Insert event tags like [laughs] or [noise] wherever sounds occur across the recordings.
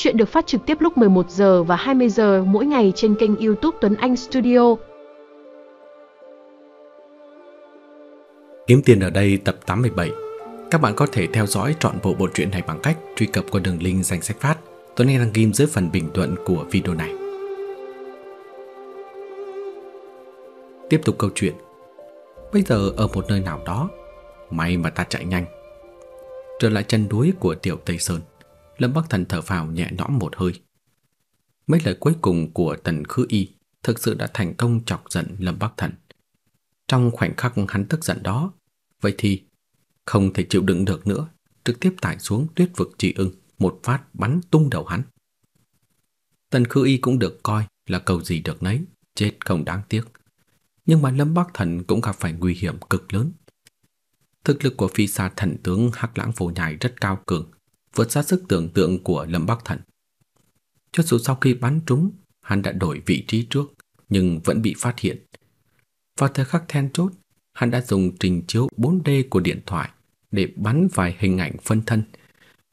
Chuyện được phát trực tiếp lúc 11 giờ và 20 giờ mỗi ngày trên kênh YouTube Tuấn Anh Studio. Kiếm tiền ở đây tập 87. Các bạn có thể theo dõi trọn bộ bộ truyện này bằng cách truy cập qua đường link danh sách phát Tuấn Anh đăng ghim dưới phần bình luận của video này. Tiếp tục câu chuyện. Bây giờ ở một nơi nào đó, may mà ta chạy nhanh. Trở lại chân núi của tiểu Tây Sơn, Lâm Bắc Thần thở phào nhẹ nhõm một hơi. Mấy lời cuối cùng của Tần Khư Y thực sự đã thành công chọc giận Lâm Bắc Thần. Trong khoảnh khắc hắn tức giận đó, vậy thì không thể chịu đựng được nữa, trực tiếp tải xuống tuyết vực trì ưng, một phát bắn tung đầu hắn. Tần Khư Y cũng được coi là cầu gì được nấy, chết không đáng tiếc. Nhưng mà Lâm Bắc Thần cũng gặp phải nguy hiểm cực lớn. Thực lực của phi xa thần tướng Hắc Lãng Phổ Nhai rất cao cường, vượt xa sức tưởng tượng của Lâm Bắc Thần. Cho dù sau khi bắn trúng, hắn đã đổi vị trí trước, nhưng vẫn bị phát hiện. Vào thời khắc then chốt, hắn đã dùng trình chiếu 4D của điện thoại để bắn vài hình ảnh phân thân,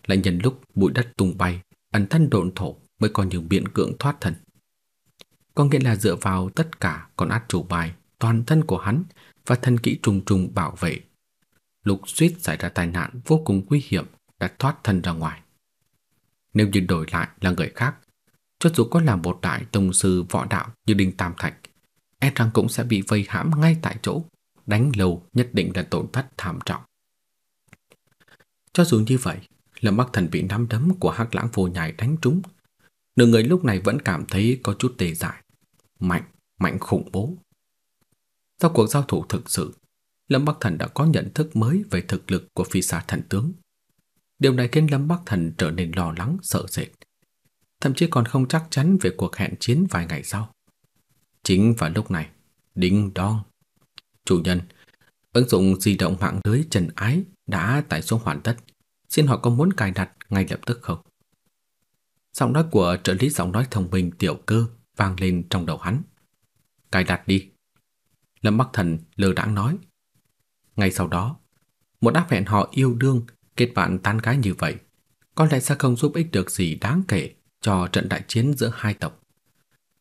lại nhân lúc bụi đất tung bay, ẩn thân độn thổ mới còn những biện cưỡng thoát thân. Có nghĩa là dựa vào tất cả con át chủ bài, toàn thân của hắn và thân kỹ trùng trùng bảo vệ. Lục suýt xảy ra tai nạn vô cùng nguy hiểm đã thoát thân ra ngoài. Nếu như đổi lại là người khác, cho dù có là một đại tông sư võ đạo như Đinh Tam Thạch, e rằng cũng sẽ bị vây hãm ngay tại chỗ, đánh lâu nhất định là tổn thất thảm trọng. Cho dù như vậy, Lâm Bắc Thần bị nắm đấm của Hắc Lãng Vô Nhai đánh trúng, nửa người lúc này vẫn cảm thấy có chút tê dại, mạnh, mạnh khủng bố. Sau cuộc giao thủ thực sự, Lâm Bắc Thần đã có nhận thức mới về thực lực của phi xa thần tướng. Điều này khiến Lâm Bắc Thần trở nên lo lắng, sợ sệt. Thậm chí còn không chắc chắn về cuộc hẹn chiến vài ngày sau. Chính vào lúc này, đinh đong. Chủ nhân, ứng dụng di động mạng lưới Trần Ái đã tải xuống hoàn tất. Xin hỏi có muốn cài đặt ngay lập tức không? Giọng nói của trợ lý giọng nói thông minh tiểu cơ vang lên trong đầu hắn. Cài đặt đi. Lâm Bắc Thần lơ đãng nói. Ngay sau đó, một đáp hẹn họ yêu đương kết bạn tán gái như vậy, có lẽ sẽ không giúp ích được gì đáng kể cho trận đại chiến giữa hai tộc.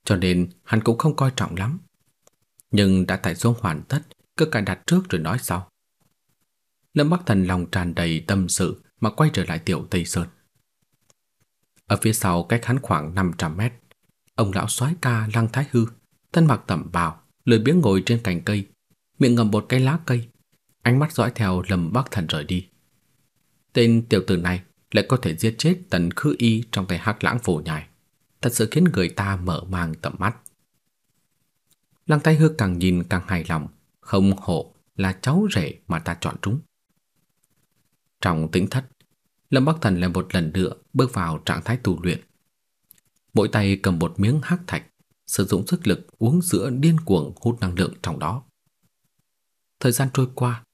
Cho nên hắn cũng không coi trọng lắm. Nhưng đã tại xuống hoàn tất, cứ cài đặt trước rồi nói sau. Lâm Bắc Thần lòng tràn đầy tâm sự mà quay trở lại tiểu Tây Sơn. Ở phía sau cách hắn khoảng 500 mét, ông lão soái ca Lăng Thái Hư, thân mặc tẩm bào, lười biếng ngồi trên cành cây, miệng ngậm một cái lá cây, ánh mắt dõi theo Lâm Bắc Thần rời đi. Tên tiểu tử này lại có thể giết chết Tần Khư Y trong tay Hắc Lãng Phổ nhài thật sự khiến người ta mở mang tầm mắt. Lăng Thái Hư càng nhìn càng hài lòng, không hổ là cháu rể mà ta chọn trúng. Trong tĩnh thất, Lâm Bắc Thần lại một lần nữa bước vào trạng thái tu luyện. Mỗi tay cầm một miếng hắc thạch, sử dụng sức lực uống sữa điên cuồng hút năng lượng trong đó. Thời gian trôi qua,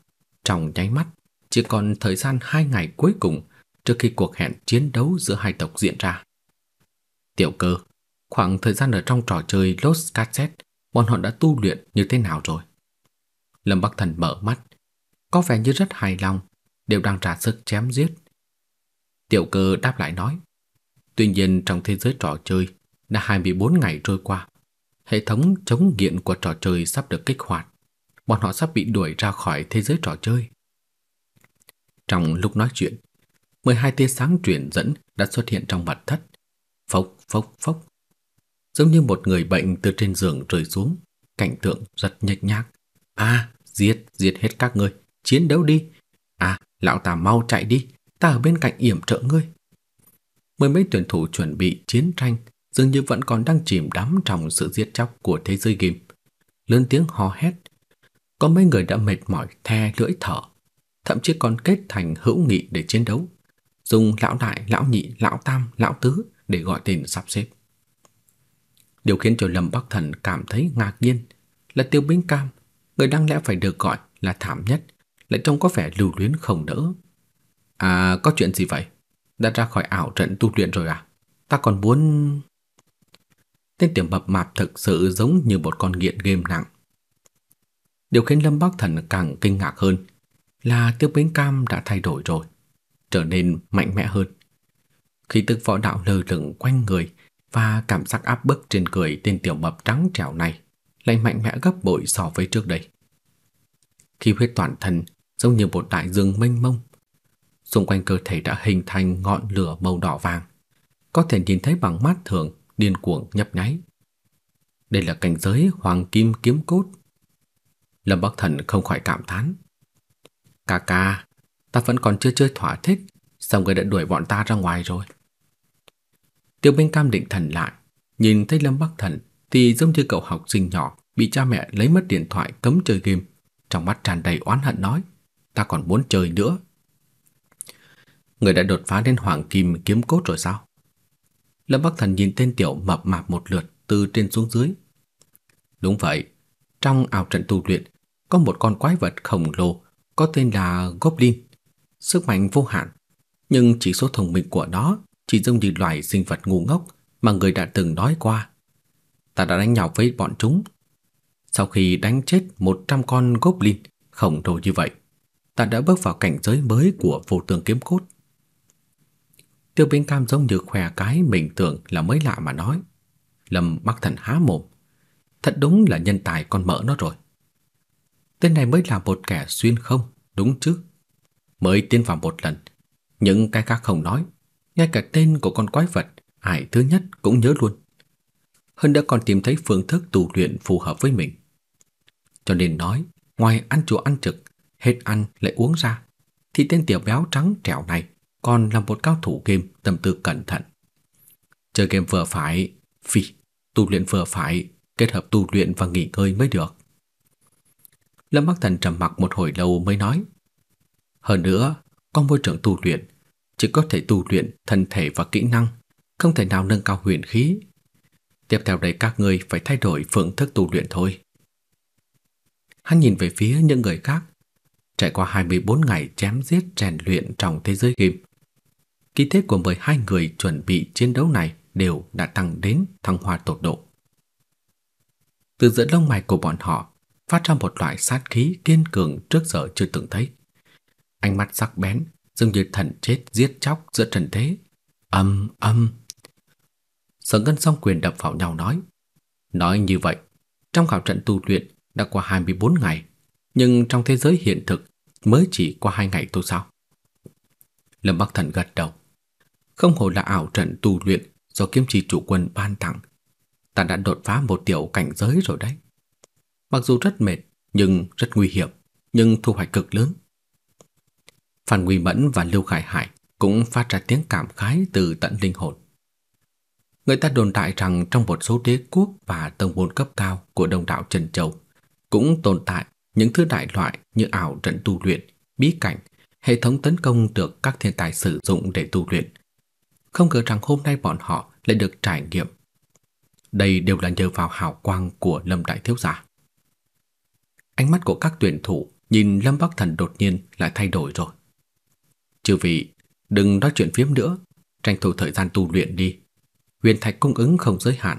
trong nháy mắt, chỉ còn thời gian hai ngày cuối cùng trước khi cuộc hẹn chiến đấu giữa hai tộc diễn ra. Tiểu cơ, khoảng thời gian ở trong trò chơi Lost Cassette, bọn họ đã tu luyện như thế nào rồi? Lâm Bắc Thần mở mắt, có vẻ như rất hài lòng, đều đang trả sức chém giết. Tiểu cơ đáp lại nói, tuy nhiên trong thế giới trò chơi đã 24 ngày trôi qua, hệ thống chống nghiện của trò chơi sắp được kích hoạt, bọn họ sắp bị đuổi ra khỏi thế giới trò chơi. Trong lúc nói chuyện, 12 tia sáng truyền dẫn đã xuất hiện trong mặt thất. Phốc phốc phốc. Giống như một người bệnh từ trên giường rơi xuống, cảnh tượng rất nhếch nhác. "A, giết, giết hết các ngươi, chiến đấu đi. À, lão tà mau chạy đi, ta ở bên cạnh yểm trợ ngươi." Mười mấy tuyển thủ chuẩn bị chiến tranh dường như vẫn còn đang chìm đắm trong sự giết chóc của thế giới game. Lớn tiếng hò hét. Có mấy người đã mệt mỏi the lưỡi thở, thậm chí còn kết thành hữu nghị để chiến đấu, dùng lão đại, lão nhị, lão tam, lão tứ để gọi tên sắp xếp. Điều khiến cho Lâm Bắc Thần cảm thấy ngạc nhiên là Tiêu Bính Cam, người đang lẽ phải được gọi là thảm nhất, lại trông có vẻ lưu luyến không đỡ. À, có chuyện gì vậy? Đã ra khỏi ảo trận tu luyện rồi à? Ta còn muốn... Tên tiểu mập mạp thực sự giống như một con nghiện game nặng. Điều khiến Lâm Bắc Thần càng kinh ngạc hơn là Tiêu Bính Cam đã thay đổi rồi, trở nên mạnh mẽ hơn. Khi tức võ đạo lờ lửng quanh người và cảm giác áp bức trên người tên tiểu mập trắng trẻo này lại mạnh mẽ gấp bội so với trước đây. Khi huyết toàn thân giống như một đại dương mênh mông, xung quanh cơ thể đã hình thành ngọn lửa màu đỏ vàng, có thể nhìn thấy bằng mắt thường điên cuồng nhấp nháy. Đây là cảnh giới hoàng kim kiếm cốt. Lâm Bắc Thần không khỏi cảm thán. Ca ca, ta vẫn còn chưa chơi thỏa thích, sao người đã đuổi bọn ta ra ngoài rồi? Tiêu Minh Cam định thần lại, nhìn thấy Lâm Bắc Thần thì giống như cậu học sinh nhỏ bị cha mẹ lấy mất điện thoại cấm chơi game, trong mắt tràn đầy oán hận nói: "Ta còn muốn chơi nữa." Người đã đột phá đến hoàng kim kiếm cốt rồi sao? Lâm Bắc Thần nhìn tên tiểu mập mạp một lượt từ trên xuống dưới. Đúng vậy, trong ảo trận tu luyện có một con quái vật khổng lồ có tên là Goblin, sức mạnh vô hạn, nhưng chỉ số thông minh của nó chỉ giống như loài sinh vật ngu ngốc mà người đã từng nói qua. Ta đã đánh nhau với bọn chúng. Sau khi đánh chết 100 con Goblin khổng lồ như vậy, ta đã bước vào cảnh giới mới của vô tường kiếm cốt. Tiêu Bình Cam giống như khỏe cái mình tưởng là mới lạ mà nói. Lâm Bắc Thần há mồm. Thật đúng là nhân tài con mỡ nó rồi. Tên này mới là một kẻ xuyên không, đúng chứ? Mới tiến vào một lần, những cái khác không nói, ngay cả tên của con quái vật ai thứ nhất cũng nhớ luôn. Hơn đã còn tìm thấy phương thức tu luyện phù hợp với mình. Cho nên nói, ngoài ăn chùa ăn trực, hết ăn lại uống ra, thì tên tiểu béo trắng trẻo này còn là một cao thủ game tâm tư cẩn thận. Chơi game vừa phải, phi, tu luyện vừa phải, kết hợp tu luyện và nghỉ ngơi mới được. Lâm Bắc Thần trầm mặc một hồi lâu mới nói. Hơn nữa, con môi trường tu luyện chỉ có thể tu luyện thân thể và kỹ năng, không thể nào nâng cao huyền khí. Tiếp theo đây các ngươi phải thay đổi phương thức tu luyện thôi. Hắn nhìn về phía những người khác, trải qua 24 ngày chém giết rèn luyện trong thế giới game. Kỳ thế của 12 người chuẩn bị chiến đấu này đều đã tăng đến thăng hoa tột độ. Từ giữa lông mày của bọn họ phát ra một loại sát khí kiên cường trước giờ chưa từng thấy. Ánh mắt sắc bén, dường như thần chết giết chóc giữa trần thế. Âm âm. Sở Ngân song quyền đập vào nhau nói. Nói như vậy, trong khảo trận tu luyện đã qua 24 ngày, nhưng trong thế giới hiện thực mới chỉ qua 2 ngày thôi sao? Lâm Bắc Thần gật đầu. Không hồ là ảo trận tu luyện do kiếm trì chủ quân ban tặng. Ta đã đột phá một tiểu cảnh giới rồi đấy. Mặc dù rất mệt, nhưng rất nguy hiểm, nhưng thu hoạch cực lớn. Phan Nguy Mẫn và Lưu Khải Hải cũng phát ra tiếng cảm khái từ tận linh hồn. Người ta đồn đại rằng trong một số đế quốc và tông môn cấp cao của đông đảo Trần Châu cũng tồn tại những thứ đại loại như ảo trận tu luyện, bí cảnh, hệ thống tấn công được các thiên tài sử dụng để tu luyện. Không ngờ rằng hôm nay bọn họ lại được trải nghiệm. Đây đều là nhờ vào hào quang của Lâm Đại Thiếu Gia. Ánh mắt của các tuyển thủ nhìn Lâm Bắc Thần đột nhiên lại thay đổi rồi. Chư vị, đừng nói chuyện phiếm nữa, tranh thủ thời gian tu luyện đi. Huyền thạch cung ứng không giới hạn,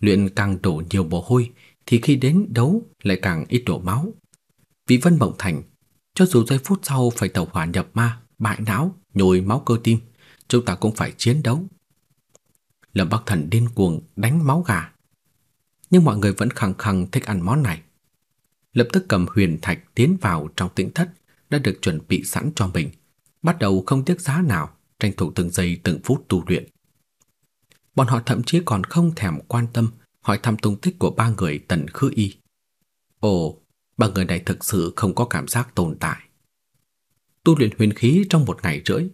luyện càng đổ nhiều mồ hôi thì khi đến đấu lại càng ít đổ máu. Vì Vân Mộng Thành, cho dù giây phút sau phải tẩu hỏa nhập ma, bại não, nhồi máu cơ tim, chúng ta cũng phải chiến đấu. Lâm Bắc Thần điên cuồng đánh máu gà. Nhưng mọi người vẫn khăng khăng thích ăn món này. Lập tức cầm huyền thạch tiến vào trong tĩnh thất đã được chuẩn bị sẵn cho mình bắt đầu không tiếc giá nào tranh thủ từng giây từng phút tu luyện. Bọn họ thậm chí còn không thèm quan tâm hỏi thăm tung tích của ba người Tần Khư Y. Ồ, ba người này thực sự không có cảm giác tồn tại. Tu luyện huyền khí trong một ngày rưỡi,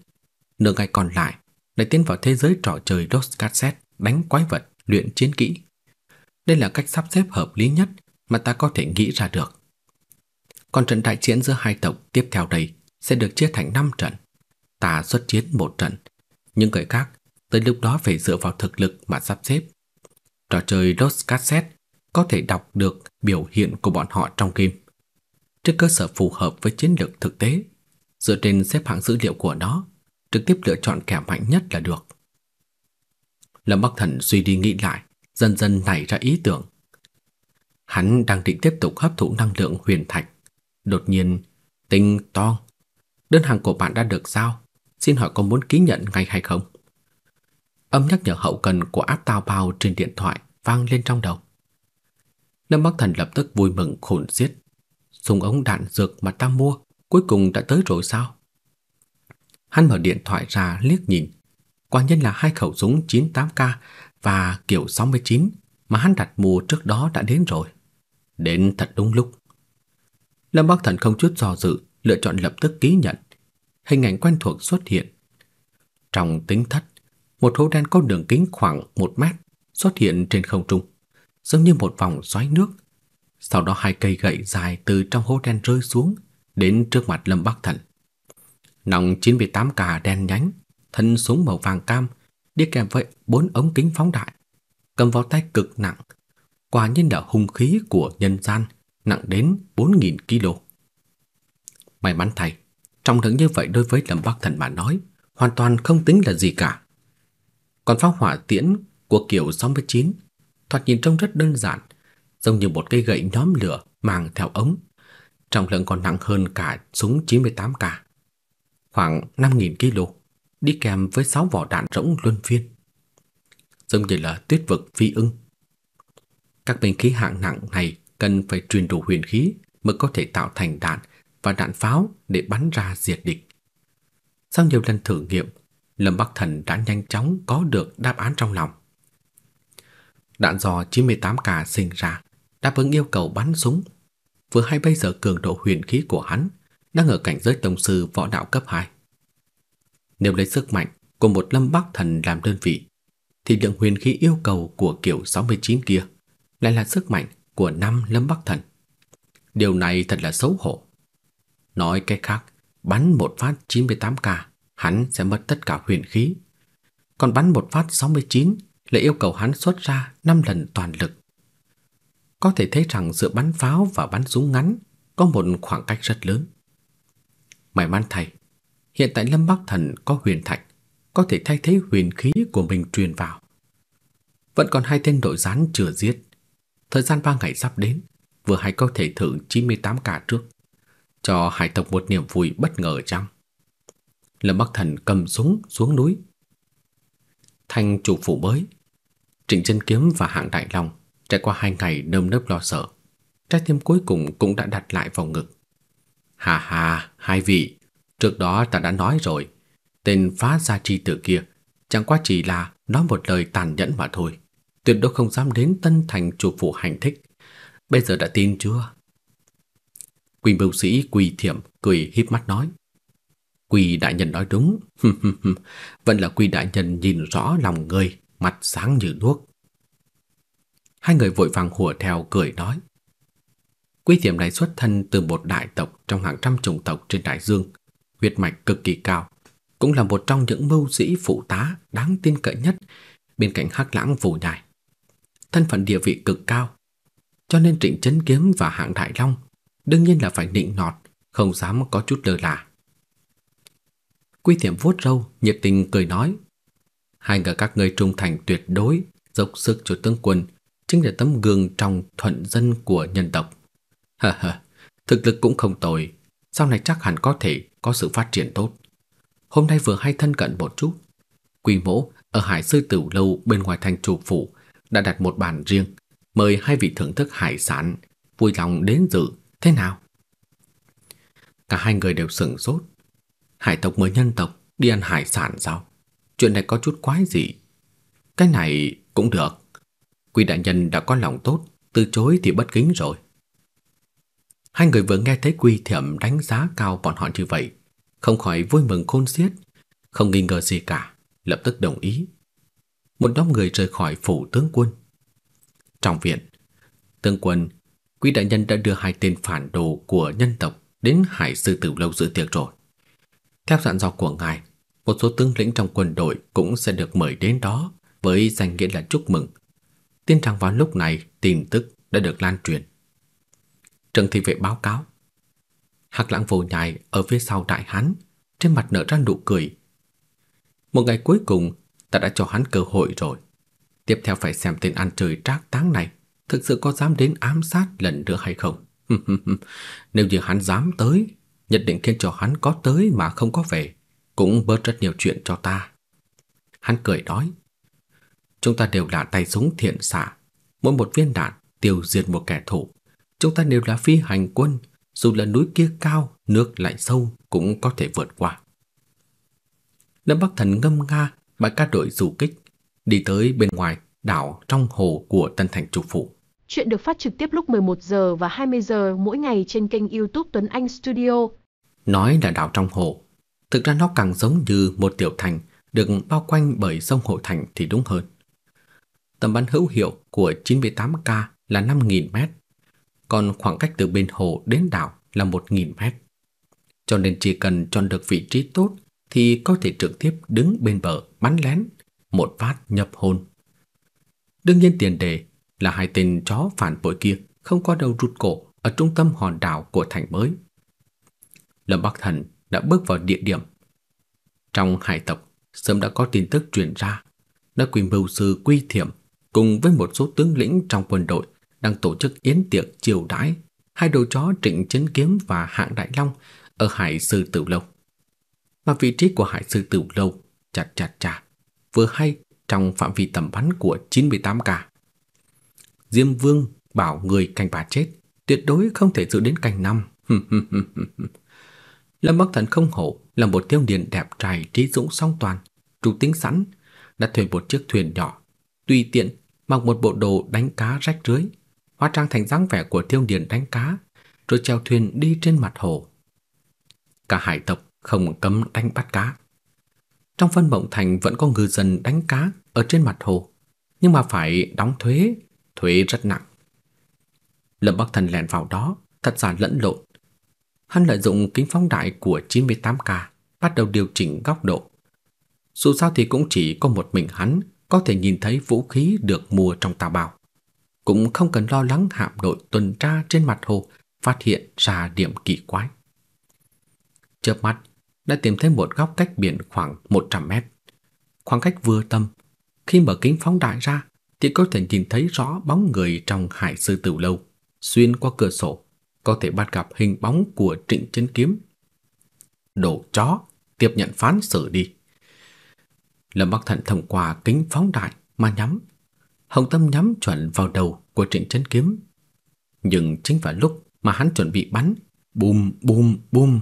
nửa ngày còn lại lại tiến vào thế giới trò chơi Lost Cassette đánh quái vật, luyện chiến kỹ. Đây là cách sắp xếp hợp lý nhất mà ta có thể nghĩ ra được. Còn trận đại chiến giữa hai tộc tiếp theo đây sẽ được chia thành 5 trận. Ta xuất chiến một trận, những người khác tới lúc đó phải dựa vào thực lực mà sắp xếp. Trò chơi Lost Cassette có thể đọc được biểu hiện của bọn họ trong game. Trên cơ sở phù hợp với chiến lược thực tế, dựa trên xếp hạng dữ liệu của nó, trực tiếp lựa chọn kẻ mạnh nhất là được. Lâm Bắc Thần suy đi nghĩ lại, dần dần nảy ra ý tưởng. Hắn đang định tiếp tục hấp thụ năng lượng huyền thạch, đột nhiên tinh to. Đơn hàng của bạn đã được giao, xin hỏi có muốn ký nhận ngay hay không? Âm nhắc nhở hậu cần của áp tao bao trên điện thoại vang lên trong đầu. Lâm Bắc Thần lập tức vui mừng khôn xiết. Súng ống đạn dược mà ta mua cuối cùng đã tới rồi sao? Hắn mở điện thoại ra liếc nhìn. Quả nhiên là hai khẩu súng 98K và kiểu 69 mà hắn đặt mua trước đó đã đến rồi. Đến thật đúng lúc. Lâm Bắc Thần không chút do dự, lựa chọn lập tức ký nhận. Hình ảnh quen thuộc xuất hiện. Trong tính thất, một hố đen có đường kính khoảng 1 mét xuất hiện trên không trung, giống như một vòng xoáy nước. Sau đó hai cây gậy dài từ trong hố đen rơi xuống, đến trước mặt Lâm Bắc Thần. Nòng 98 cà đen nhánh, thân súng màu vàng cam, đi kèm với bốn ống kính phóng đại, cầm vào tay cực nặng, quả nhiên là hung khí của nhân gian, nặng đến 4000 kg. May mắn thay, trọng lượng như vậy đối với Lâm Bắc Thần mà nói, hoàn toàn không tính là gì cả. Còn pháo hỏa tiễn của kiểu 69 thoạt nhìn trông rất đơn giản, giống như một cây gậy nhóm lửa mang theo ống. Trọng lượng còn nặng hơn cả súng 98K, khoảng 5000 kg, đi kèm với 6 vỏ đạn rỗng luân phiên. Giống như là tuyết vực phi ưng. Các binh khí hạng nặng này cần phải truyền đủ huyền khí mới có thể tạo thành đạn và đạn pháo để bắn ra diệt địch. Sau nhiều lần thử nghiệm, Lâm Bắc Thần đã nhanh chóng có được đáp án trong lòng. Đạn dò 98K sinh ra đáp ứng yêu cầu bắn súng. Vừa hay bây giờ cường độ huyền khí của hắn đang ở cảnh giới tông sư võ đạo cấp 2. Nếu lấy sức mạnh của một Lâm Bắc Thần làm đơn vị, thì lượng huyền khí yêu cầu của kiểu 69 kia lại là sức mạnh của năm Lâm Bắc Thần. Điều này thật là xấu hổ. Nói cách khác, bắn một phát 98k, hắn sẽ mất tất cả huyền khí. Còn bắn một phát 69 lại yêu cầu hắn xuất ra 5 lần toàn lực. Có thể thấy rằng giữa bắn pháo và bắn súng ngắn có một khoảng cách rất lớn. May mắn thay, hiện tại Lâm Bắc Thần có huyền thạch, có thể thay thế huyền khí của mình truyền vào. Vẫn còn hai tên đội gián chưa giết. Thời gian 3 ngày sắp đến, vừa hay có thể thử 98 cả trước, cho hải tộc một niềm vui bất ngờ chăng? Lâm Bắc Thần cầm súng xuống núi. Thành chủ phủ mới, Trịnh Chân Kiếm và Hạng Đại Long trải qua hai ngày nơm nớp lo sợ, trái tim cuối cùng cũng đã đặt lại vào ngực. Hà hà, hai vị, trước đó ta đã nói rồi, tên phá gia chi tử kia chẳng qua chỉ là nói một lời tàn nhẫn mà thôi, tuyệt đối không dám đến Tân Thành chủ phủ hành thích. Bây giờ đã tin chưa? quỳnh bưu sĩ Quỳ Thiểm cười híp mắt nói. Quỳ đại nhân nói đúng, [laughs] vẫn là Quỳ đại nhân nhìn rõ lòng người, mặt sáng như đuốc. Hai người vội vàng hùa theo cười nói. Quý Thiểm này xuất thân từ một đại tộc trong hàng trăm chủng tộc trên đại dương, huyết mạch cực kỳ cao, cũng là một trong những mưu sĩ phụ tá đáng tin cậy nhất bên cạnh Hắc Lãng Vũ Nhai. Thân phận địa vị cực cao, cho nên Trịnh Chấn Kiếm và Hạng Đại Long đương nhiên là phải nịnh nọt, không dám có chút lơ là. Quy Thiểm vuốt râu, nhiệt tình cười nói: "Hai người các ngươi trung thành tuyệt đối, dốc sức cho tướng quân, chính là tấm gương trong thuận dân của nhân tộc." [laughs] Ha ha, thực lực cũng không tồi, sau này chắc hẳn có thể có sự phát triển tốt. Hôm nay vừa hay thân cận một chút, Quy Mỗ ở Hải Sư Tửu lâu bên ngoài thành chủ phủ đã đặt một bàn riêng, mời hai vị thưởng thức hải sản, vui lòng đến dự, thế nào? Cả hai người đều sững sốt. Hải tộc mới nhân tộc đi ăn hải sản sao? Chuyện này có chút quái gì? Cái này cũng được. Quy đại nhân đã có lòng tốt, từ chối thì bất kính rồi. Hai người vừa nghe thấy Quy Thiểm đánh giá cao bọn họ như vậy, không khỏi vui mừng khôn xiết, không nghi ngờ gì cả, lập tức đồng ý. Một nhóm người rời khỏi phủ tướng quân. Trong viện, tướng quân, Quý đại nhân đã đưa hai tên phản đồ của nhân tộc đến Hải sư tử lâu dự tiệc rồi. Theo dặn dò của ngài, một số tướng lĩnh trong quân đội cũng sẽ được mời đến đó với danh nghĩa là chúc mừng. Tin rằng vào lúc này tin tức đã được lan truyền. Trần thị vệ báo cáo. Hạc lãng vô nhai ở phía sau đại hán, trên mặt nở ra nụ cười. Một ngày cuối cùng, ta đã cho hắn cơ hội rồi. Tiếp theo phải xem tên ăn chơi trác táng này thực sự có dám đến ám sát lần nữa hay không. [laughs] Nếu như hắn dám tới, nhất định khiến cho hắn có tới mà không có về, cũng bớt rất nhiều chuyện cho ta. Hắn cười nói, chúng ta đều là tay súng thiện xạ, mỗi một viên đạn tiêu diệt một kẻ thù. Chúng ta đều là phi hành quân, dù là núi kia cao, nước lại sâu cũng có thể vượt qua. Lâm Bắc Thần ngâm nga bãi ca đội du kích, đi tới bên ngoài đảo trong hồ của Tân Thành Chủ Phủ. Chuyện được phát trực tiếp lúc 11 giờ và 20 giờ mỗi ngày trên kênh YouTube Tuấn Anh Studio. Nói là đảo trong hồ, thực ra nó càng giống như một tiểu thành được bao quanh bởi sông Hội Thành thì đúng hơn. Tầm bắn hữu hiệu của 98K là 5.000 mét, còn khoảng cách từ bên hồ đến đảo là 1.000 mét. Cho nên chỉ cần chọn được vị trí tốt thì có thể trực tiếp đứng bên bờ bắn lén, một phát nhập hồn. Đương nhiên tiền đề là hai tên chó phản bội kia không có đầu rụt cổ ở trung tâm hòn đảo của thành mới. Lâm Bắc Thần đã bước vào địa điểm. Trong hải tộc sớm đã có tin tức truyền ra, đã quỷ mưu sư Quy Thiểm cùng với một số tướng lĩnh trong quân đội đang tổ chức yến tiệc chiều đãi hai đầu chó Trịnh chiến Kiếm và Hạng Đại Long ở Hải Sư Tử Lâu. Mà vị trí của Hải Sư Tử Lâu chặt chặt chặt vừa hay trong phạm vi tầm bắn của 98K. Diêm Vương bảo người canh bà chết, tuyệt đối không thể giữ đến canh năm. Lâm Bắc Thần không hổ là một tiêu điền đẹp trai trí dũng song toàn, chủ tính sẵn, đã thuê một chiếc thuyền nhỏ, tùy tiện mặc một bộ đồ đánh cá rách rưới, hóa trang thành dáng vẻ của tiêu điền đánh cá, rồi chèo thuyền đi trên mặt hồ. Cả hải tộc không cấm đánh bắt cá. Trong phân mộng thành vẫn có ngư dân đánh cá ở trên mặt hồ, nhưng mà phải đóng thuế, thuế rất nặng. Lâm Bắc Thần lẻn vào đó, thật giả lẫn lộn. Hắn lợi dụng kính phóng đại của 98K, bắt đầu điều chỉnh góc độ. Dù sao thì cũng chỉ có một mình hắn có thể nhìn thấy vũ khí được mua trong tà bào. Cũng không cần lo lắng hạm đội tuần tra trên mặt hồ phát hiện ra điểm kỳ quái. Chớp mắt, đã tìm thấy một góc cách biển khoảng 100 mét. Khoảng cách vừa tầm, khi mở kính phóng đại ra thì có thể nhìn thấy rõ bóng người trong hải sư tử lâu, xuyên qua cửa sổ, có thể bắt gặp hình bóng của Trịnh Chấn Kiếm. Đồ chó, tiếp nhận phán xử đi. Lâm Bắc Thận thông qua kính phóng đại mà nhắm. Hồng Tâm nhắm chuẩn vào đầu của Trịnh Chấn Kiếm. Nhưng chính vào lúc mà hắn chuẩn bị bắn, bùm bùm bùm.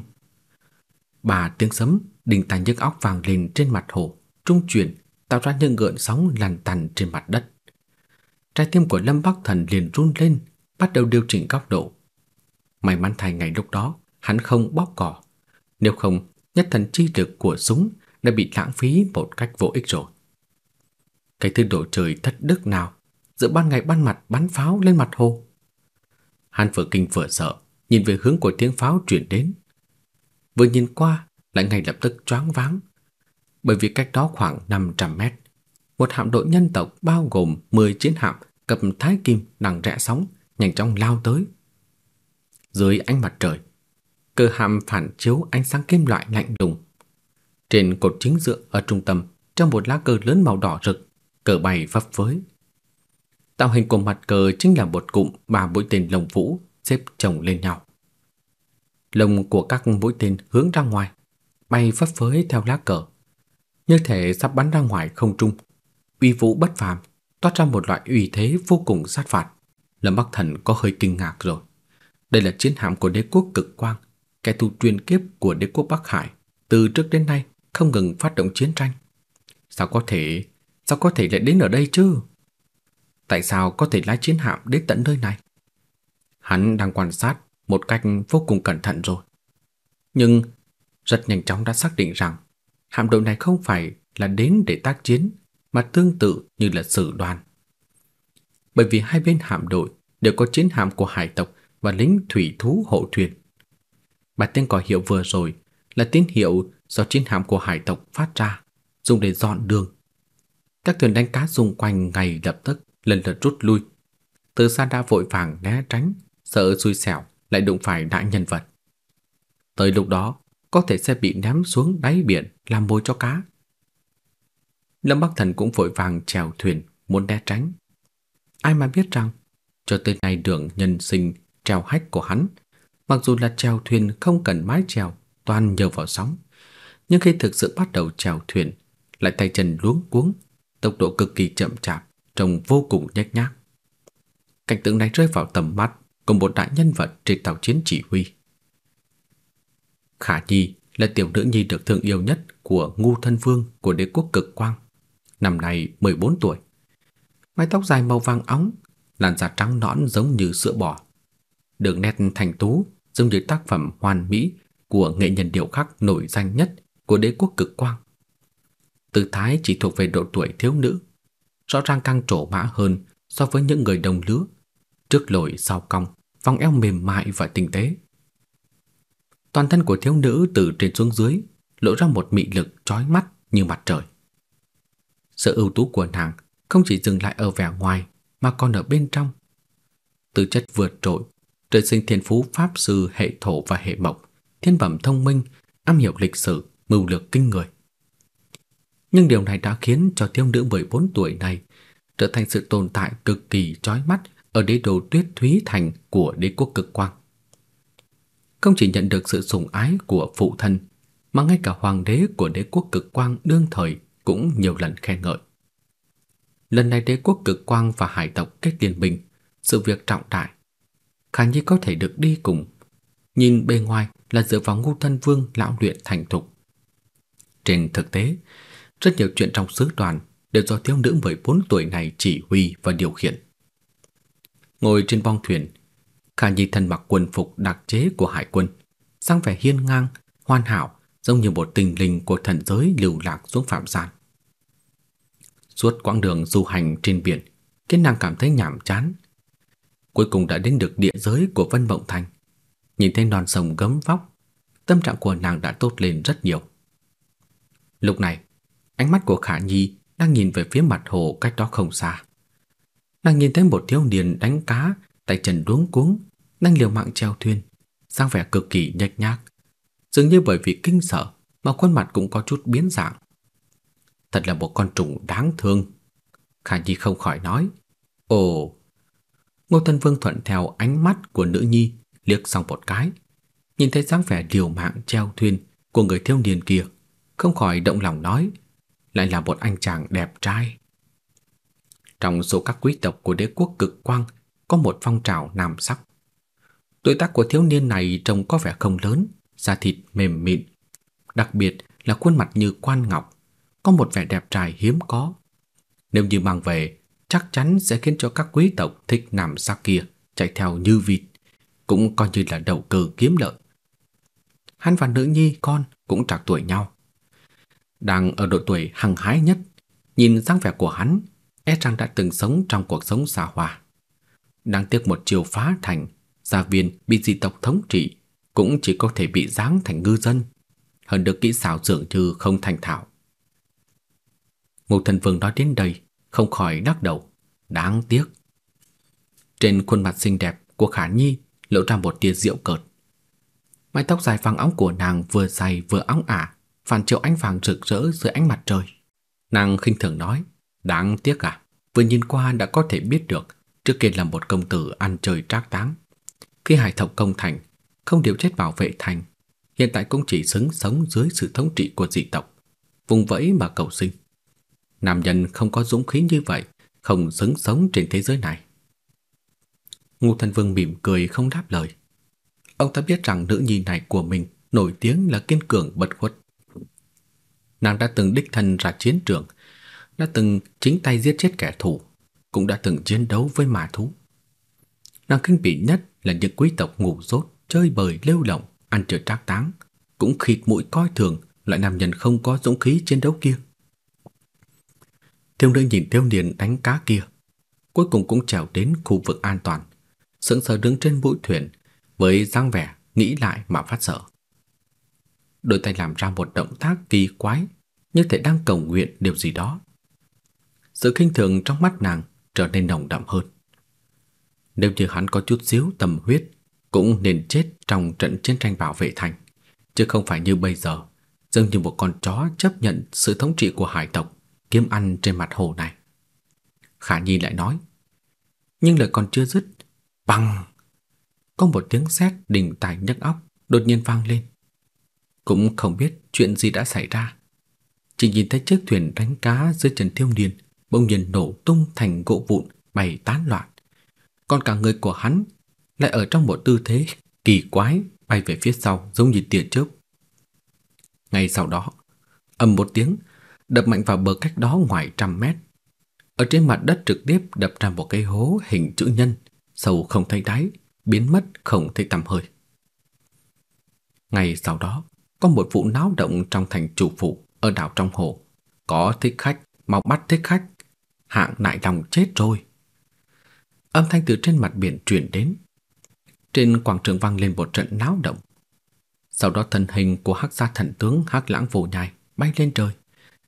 Ba tiếng sấm đình tai nhức óc vang lên trên mặt hồ, trung chuyển tạo ra những gợn sóng lăn tăn trên mặt đất. Trái tim của Lâm Bắc Thần liền run lên, bắt đầu điều chỉnh góc độ. May mắn thay ngày lúc đó, hắn không bóp cò Nếu không, nhất thần chi lực của súng đã bị lãng phí một cách vô ích rồi. Cái thứ độ trời thất đức nào, giữa ban ngày ban mặt bắn pháo lên mặt hồ. Hắn vừa kinh vừa sợ, nhìn về hướng của tiếng pháo truyền đến. Vừa nhìn qua, lại ngay lập tức choáng váng. Bởi vì cách đó khoảng 500 mét, một hạm đội nhân tộc bao gồm 10 chiến hạm cầm thái kim đang rẽ sóng, nhanh chóng lao tới. Dưới ánh mặt trời, cơ hạm phản chiếu ánh sáng kim loại lạnh lùng. Trên cột chính giữa ở trung tâm, trong một lá cờ lớn màu đỏ rực, cờ bay phấp phới. Tạo hình của mặt cờ chính là một cụm ba mũi tên lồng vũ xếp chồng lên nhau. Lồng của các mũi tên hướng ra ngoài, bay phấp phới theo lá cờ, như thể sắp bắn ra ngoài không trung. Uy vũ bất phàm, toát ra một loại uy thế vô cùng sát phạt. Lâm Bắc Thần có hơi kinh ngạc rồi. Đây là chiến hạm của đế quốc cực quang, kẻ thù truyền kiếp của đế quốc Bắc Hải, từ trước đến nay không ngừng phát động chiến tranh. Sao có thể, sao có thể lại đến ở đây chứ? Tại sao có thể lái chiến hạm đến tận nơi này? Hắn đang quan sát một cách vô cùng cẩn thận rồi. Nhưng rất nhanh chóng đã xác định rằng hạm đội này không phải là đến để tác chiến mà tương tự như là sự đoàn. Bởi vì hai bên hạm đội đều có chiến hạm của hải tộc và lính thủy thú hộ thuyền. Bài tiếng còi hiệu vừa rồi là tín hiệu do chiến hạm của hải tộc phát ra, dùng để dọn đường. Các thuyền đánh cá xung quanh ngay lập tức lần lượt rút lui. Từ xa đã vội vàng né tránh, sợ xui xẻo lại đụng phải đại nhân vật. Tới lúc đó, có thể sẽ bị ném xuống đáy biển làm mồi cho cá. Lâm Bắc Thần cũng vội vàng chèo thuyền muốn né tránh. Ai mà biết rằng cho tới nay đường nhân sinh treo hách của hắn, mặc dù là chèo thuyền không cần mái chèo, toàn nhờ vào sóng, nhưng khi thực sự bắt đầu chèo thuyền, lại tay chân luống cuống, tốc độ cực kỳ chậm chạp, trông vô cùng nhếch nhác. Cảnh tượng này rơi vào tầm mắt của một đại nhân vật trên tàu chiến chỉ huy. Khả Nhi là tiểu nữ nhi được thương yêu nhất của ngu thân vương của đế quốc cực quang. Năm nay 14 tuổi. Mái tóc dài màu vàng óng, làn da trắng nõn giống như sữa bò. Đường nét thành tú giống như tác phẩm hoàn mỹ của nghệ nhân điệu khắc nổi danh nhất của đế quốc cực quang. Tư thái chỉ thuộc về độ tuổi thiếu nữ, rõ ràng càng trổ mã hơn so với những người đồng lứa, trước lồi sau cong, vòng eo mềm mại và tinh tế. Toàn thân của thiếu nữ từ trên xuống dưới lộ ra một mị lực chói mắt như mặt trời. Sự ưu tú của nàng không chỉ dừng lại ở vẻ ngoài mà còn ở bên trong. Tư chất vượt trội, trời sinh thiên phú pháp sư hệ thổ và hệ mộc, thiên bẩm thông minh, am hiểu lịch sử, mưu lược kinh người. Nhưng điều này đã khiến cho thiếu nữ 14 tuổi này trở thành sự tồn tại cực kỳ chói mắt ở đế đô Tuyết Thúy Thành của đế quốc cực quang. Không chỉ nhận được sự sủng ái của phụ thân, mà ngay cả hoàng đế của đế quốc cực quang đương thời cũng nhiều lần khen ngợi. Lần này đế quốc cực quang và hải tộc kết liên minh, sự việc trọng đại. Khả Nhi có thể được đi cùng, nhìn bề ngoài là dựa vào ngu thân vương lão luyện thành thục. Trên thực tế, rất nhiều chuyện trong sứ đoàn đều do thiếu nữ 14 tuổi này chỉ huy và điều khiển. Ngồi trên bong thuyền, Khả Nhi thân mặc quần phục đặc chế của hải quân, sang vẻ hiên ngang, hoàn hảo, giống như một tình linh của thần giới lưu lạc xuống phạm gian. Suốt quãng đường du hành trên biển, khiến nàng cảm thấy nhàm chán. Cuối cùng đã đến được địa giới của Vân Mộng Thành. Nhìn thấy non sông gấm vóc, tâm trạng của nàng đã tốt lên rất nhiều. Lúc này, ánh mắt của Khả Nhi đang nhìn về phía mặt hồ cách đó không xa. Nàng nhìn thấy một thiếu niên đánh cá, tay chân luống cuống, đang liều mạng treo thuyền, sang vẻ cực kỳ nhếch nhác. Dường như bởi vì kinh sợ mà khuôn mặt cũng có chút biến dạng. Thật là một con trùng đáng thương. Khả Nhi không khỏi nói. Ồ! Ngô Tân Vương thuận theo ánh mắt của nữ nhi liếc xong một cái. Nhìn thấy dáng vẻ liều mạng treo thuyền của người thiếu niên kia, không khỏi động lòng nói. Lại là một anh chàng đẹp trai. Trong số các quý tộc của đế quốc cực quang có một phong trào nam sắc. Tuổi tác của thiếu niên này trông có vẻ không lớn, da thịt mềm mịn, đặc biệt là khuôn mặt như quan ngọc, có một vẻ đẹp trai hiếm có. Nếu như mang về, chắc chắn sẽ khiến cho các quý tộc thích nằm xa kia chạy theo như vịt, cũng coi như là đầu cơ kiếm lợi. Hắn và nữ nhi con cũng trạc tuổi nhau. Đang ở độ tuổi hăng hái nhất, nhìn dáng vẻ của hắn e rằng đã từng sống trong cuộc sống xa hoa. Đáng tiếc một chiều phá thành, gia viên bị dị tộc thống trị, cũng chỉ có thể bị giáng thành ngư dân, hơn được kỹ xảo dưỡng như không thành thạo. Ngô Thần Vương nói đến đây, không khỏi đắc đầu, đáng tiếc. Trên khuôn mặt xinh đẹp của Khả Nhi lộ ra một tia diệu cợt. Mái tóc dài vàng óng của nàng vừa dài vừa óng ả, phản chiếu ánh vàng rực rỡ dưới ánh mặt trời. Nàng khinh thường nói, Đáng tiếc à, vừa nhìn qua đã có thể biết được trước kia là một công tử ăn chơi trác táng. Khi hải thọc công thành, không điều chết bảo vệ thành, hiện tại cũng chỉ xứng sống dưới sự thống trị của dị tộc, vùng vẫy mà cầu sinh. Nam nhân không có dũng khí như vậy, không xứng sống trên thế giới này. Ngô Thần Vương mỉm cười không đáp lời. Ông ta biết rằng nữ nhi này của mình nổi tiếng là kiên cường bất khuất. Nàng đã từng đích thân ra chiến trường, đã từng chính tay giết chết kẻ thù, cũng đã từng chiến đấu với ma thú. Nàng kinh bỉ nhất là những quý tộc ngủ dốt, chơi bời lêu lỏng, ăn chơi trác táng, cũng khịt mũi coi thường loại nam nhân không có dũng khí chiến đấu kia. Thiếu nữ nhìn thiếu niên đánh cá kia, cuối cùng cũng trèo đến khu vực an toàn, sững sờ đứng trên mũi thuyền với dáng vẻ nghĩ lại mà phát sợ. Đôi tay làm ra một động tác kỳ quái, như thể đang cầu nguyện điều gì đó. Sự khinh thường trong mắt nàng trở nên nồng đậm hơn. Nếu như hắn có chút xíu tầm huyết, cũng nên chết trong trận chiến tranh bảo vệ thành, chứ không phải như bây giờ, dường như một con chó chấp nhận sự thống trị của hải tộc, kiếm ăn trên mặt hồ này. Khả Nhi lại nói, nhưng lời còn chưa dứt, bằng có một tiếng sét đỉnh tài nhức óc đột nhiên vang lên. Cũng không biết chuyện gì đã xảy ra, chỉ nhìn thấy chiếc thuyền đánh cá dưới trần Thiêu Niên bỗng nhiên nổ tung thành gỗ vụn bay tán loạn. Còn cả người của hắn lại ở trong một tư thế kỳ quái bay về phía sau giống như tia chớp. Ngay sau đó, ầm một tiếng, đập mạnh vào bờ cách đó ngoài trăm mét. Ở trên mặt đất trực tiếp đập ra một cái hố hình chữ nhân, sâu không thấy đáy, biến mất không thấy tăm hơi. Ngay sau đó, có một vụ náo động trong thành chủ phủ ở đảo trong hồ. Có thích khách, mau bắt thích khách. Hạng nại lòng chết rồi. Âm thanh từ trên mặt biển truyền đến. Trên quảng trường vang lên một trận náo động. Sau đó thân hình của Hắc gia thần tướng Hắc Lãng Vô Nhai bay lên trời,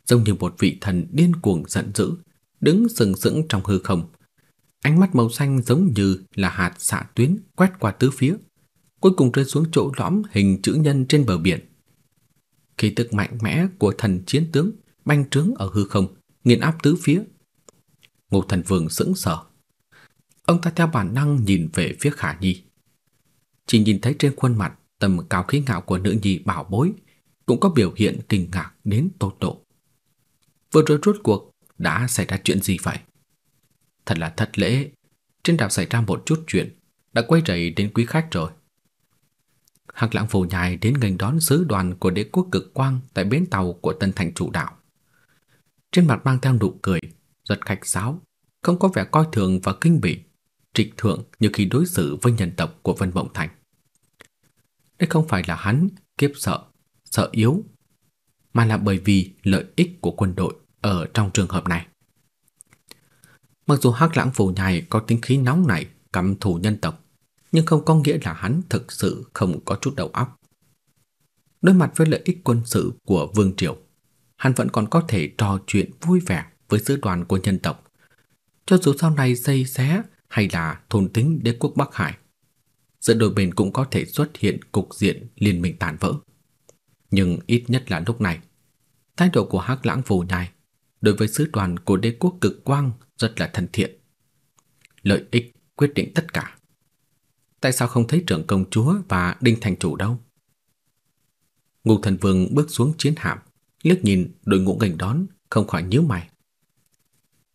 giống như một vị thần điên cuồng giận dữ, đứng sừng sững trong hư không. Ánh mắt màu xanh giống như là hạt xạ tuyến quét qua tứ phía, cuối cùng rơi xuống chỗ lõm hình chữ nhân trên bờ biển. Khí tức mạnh mẽ của thần chiến tướng banh trướng ở hư không, nghiền áp tứ phía. Ngô Thần Vương sững sờ. Ông ta theo bản năng nhìn về phía Khả Nhi. Chỉ nhìn thấy trên khuôn mặt tầm cao khí ngạo của nữ nhi bảo bối cũng có biểu hiện kinh ngạc đến tột độ. Vừa rồi rốt cuộc đã xảy ra chuyện gì vậy? Thật là thất lễ, trên đảo xảy ra một chút chuyện, đã quay rầy đến quý khách rồi. Hạc Lãng phù nhài đến nghênh đón sứ đoàn của đế quốc cực quang tại bến tàu của Tân Thành chủ đảo. Trên mặt mang theo nụ cười, rất khách sáo, không có vẻ coi thường và kinh bỉ, trịch thượng như khi đối xử với nhân tộc của Vân Mộng Thành. Đây không phải là hắn kiếp sợ, sợ yếu, mà là bởi vì lợi ích của quân đội ở trong trường hợp này. Mặc dù Hắc Lãng phù nhài có tính khí nóng nảy, căm thù nhân tộc, nhưng không có nghĩa là hắn thực sự không có chút đầu óc. Đối mặt với lợi ích quân sự của vương triều, hắn vẫn còn có thể trò chuyện vui vẻ với sứ đoàn của nhân tộc. Cho dù sau này xây xé hay là thôn tính đế quốc Bắc Hải, giữa đôi bên cũng có thể xuất hiện cục diện liên minh tàn vỡ. Nhưng ít nhất là lúc này, thái độ của Hắc Lãng vô Nhai đối với sứ đoàn của đế quốc cực quang rất là thân thiện. Lợi ích quyết định tất cả. Tại sao không thấy trưởng công chúa và đinh thành chủ đâu? Ngục Thần Vương bước xuống chiến hạm, liếc nhìn đội ngũ ngành đón, không khỏi nhíu mày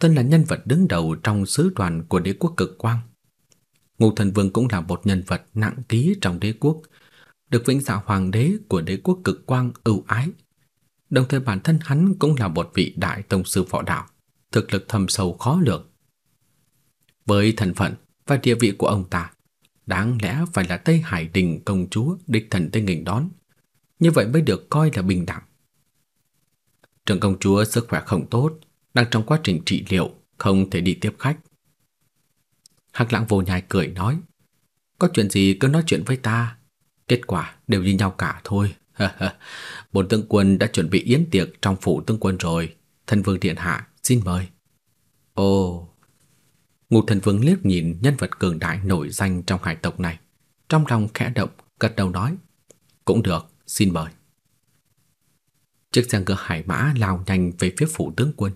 thân là nhân vật đứng đầu trong sứ đoàn của đế quốc cực quang. Ngô Thần Vương cũng là một nhân vật nặng ký trong đế quốc, được vĩnh dạ hoàng đế của đế quốc cực quang ưu ái. Đồng thời bản thân hắn cũng là một vị đại tông sư võ đạo, thực lực thâm sâu khó lường. Với thân phận và địa vị của ông ta, đáng lẽ phải là Tây Hải Đình công chúa đích thần tới nghênh đón, như vậy mới được coi là bình đẳng. Trưởng công chúa sức khỏe không tốt, đang trong quá trình trị liệu, không thể đi tiếp khách. Hắc Lãng vô nhai cười nói, có chuyện gì cứ nói chuyện với ta, kết quả đều như nhau cả thôi. [laughs] Bổn tướng quân đã chuẩn bị yến tiệc trong phủ tướng quân rồi, thân vương điện hạ, xin mời. Ồ, Ngụ Thần Vương liếc nhìn nhân vật cường đại nổi danh trong hải tộc này, trong lòng khẽ động, gật đầu nói, cũng được, xin mời. Chiếc xe ngựa hải mã lao nhanh về phía phủ tướng quân.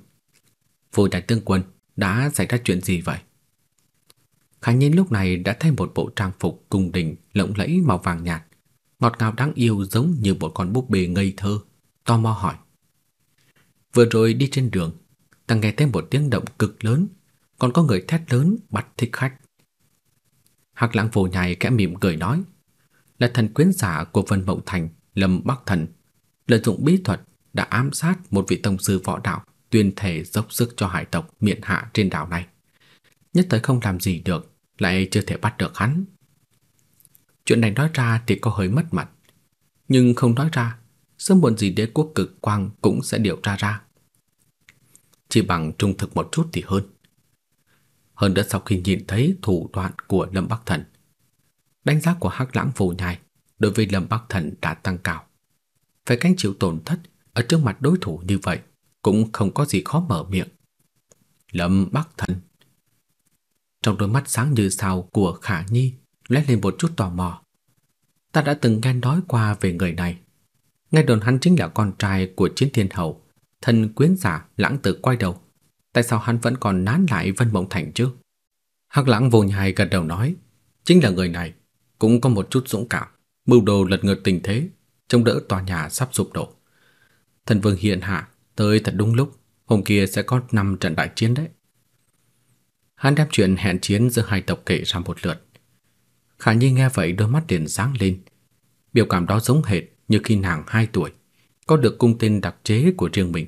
Vô đại tướng quân, đã xảy ra chuyện gì vậy? Khả nhiên lúc này đã thay một bộ trang phục cung đình lộng lẫy màu vàng nhạt, ngọt ngào đáng yêu giống như một con búp bê ngây thơ, to mò hỏi. Vừa rồi đi trên đường, ta nghe thấy một tiếng động cực lớn, còn có người thét lớn bắt thích khách. Hạc Lãng Vô Nhai kẽ mỉm cười nói, là thần quyến giả của Vân Mộng Thành, Lâm Bắc Thần, lợi dụng bí thuật đã ám sát một vị tông sư võ đạo, tuyên thể dốc sức cho hải tộc miện hạ trên đảo này. Nhất thời không làm gì được, lại chưa thể bắt được hắn. Chuyện này nói ra thì có hơi mất mặt, nhưng không nói ra, sớm muộn gì đế quốc cực quang cũng sẽ điều tra ra. Chỉ bằng trung thực một chút thì hơn. Hơn nữa sau khi nhìn thấy thủ đoạn của Lâm Bắc Thần, đánh giá của Hắc Lãng Phù Nhai đối với Lâm Bắc Thần đã tăng cao. Phải cánh chịu tổn thất ở trước mặt đối thủ như vậy cũng không có gì khó mở miệng. Lâm Bắc Thần Trong đôi mắt sáng như sao của Khả Nhi lóe lên một chút tò mò. Ta đã từng nghe nói qua về người này. Nghe đồn hắn chính là con trai của chiến thiên hậu, thần quyến giả lãng tử quay đầu. Tại sao hắn vẫn còn nán lại Vân Mộng Thành chứ? Hắc lãng vô nhai gật đầu nói, chính là người này, cũng có một chút dũng cảm, mưu đồ lật ngược tình thế, chống đỡ tòa nhà sắp sụp đổ. Thần vương hiện hạ tới thật đúng lúc, hôm kia sẽ có 5 trận đại chiến đấy. Hắn đem chuyện hẹn chiến giữa hai tộc kể ra một lượt. Khả Nhi nghe vậy đôi mắt liền sáng lên. Biểu cảm đó giống hệt như khi nàng 2 tuổi, có được cung tên đặc chế của riêng mình.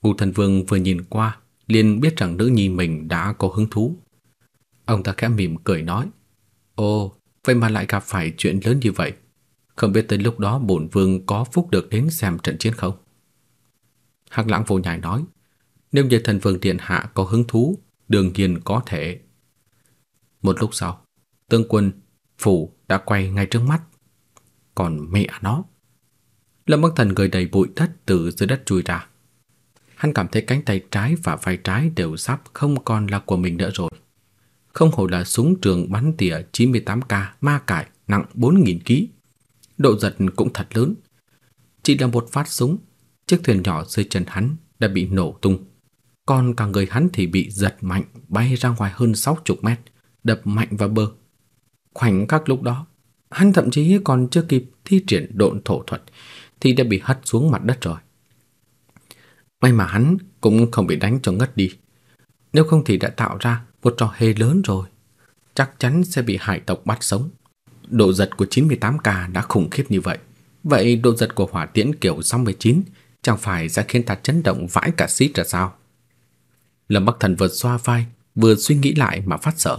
U Thần Vương vừa nhìn qua, liền biết rằng nữ nhi mình đã có hứng thú. Ông ta khẽ mỉm cười nói: "Ồ, vậy mà lại gặp phải chuyện lớn như vậy, không biết tới lúc đó bổn vương có phúc được đến xem trận chiến không?" Hắc Lãng vô nhai nói: "Nếu như thần vương điện hạ có hứng thú, đương nhiên có thể." Một lúc sau, tướng quân phủ đã quay ngay trước mắt. Còn mẹ nó. Lâm Bắc Thần người đầy bụi đất từ dưới đất chui ra. Hắn cảm thấy cánh tay trái và vai trái đều sắp không còn là của mình nữa rồi. Không hổ là súng trường bắn tỉa 98K ma cải nặng 4.000 kg. Độ giật cũng thật lớn. Chỉ là một phát súng, chiếc thuyền nhỏ dưới chân hắn đã bị nổ tung. Còn cả người hắn thì bị giật mạnh bay ra ngoài hơn 60 mét, đập mạnh vào bờ. Khoảnh khắc lúc đó, hắn thậm chí còn chưa kịp thi triển độn thổ thuật thì đã bị hất xuống mặt đất rồi. May mà hắn cũng không bị đánh cho ngất đi. Nếu không thì đã tạo ra một trò hề lớn rồi. Chắc chắn sẽ bị hải tộc bắt sống. Độ giật của 98K đã khủng khiếp như vậy. Vậy độ giật của hỏa tiễn kiểu 69 chẳng phải sẽ khiến ta chấn động vãi cả xít ra sao? Lâm Bắc Thần vừa xoa vai, vừa suy nghĩ lại mà phát sợ.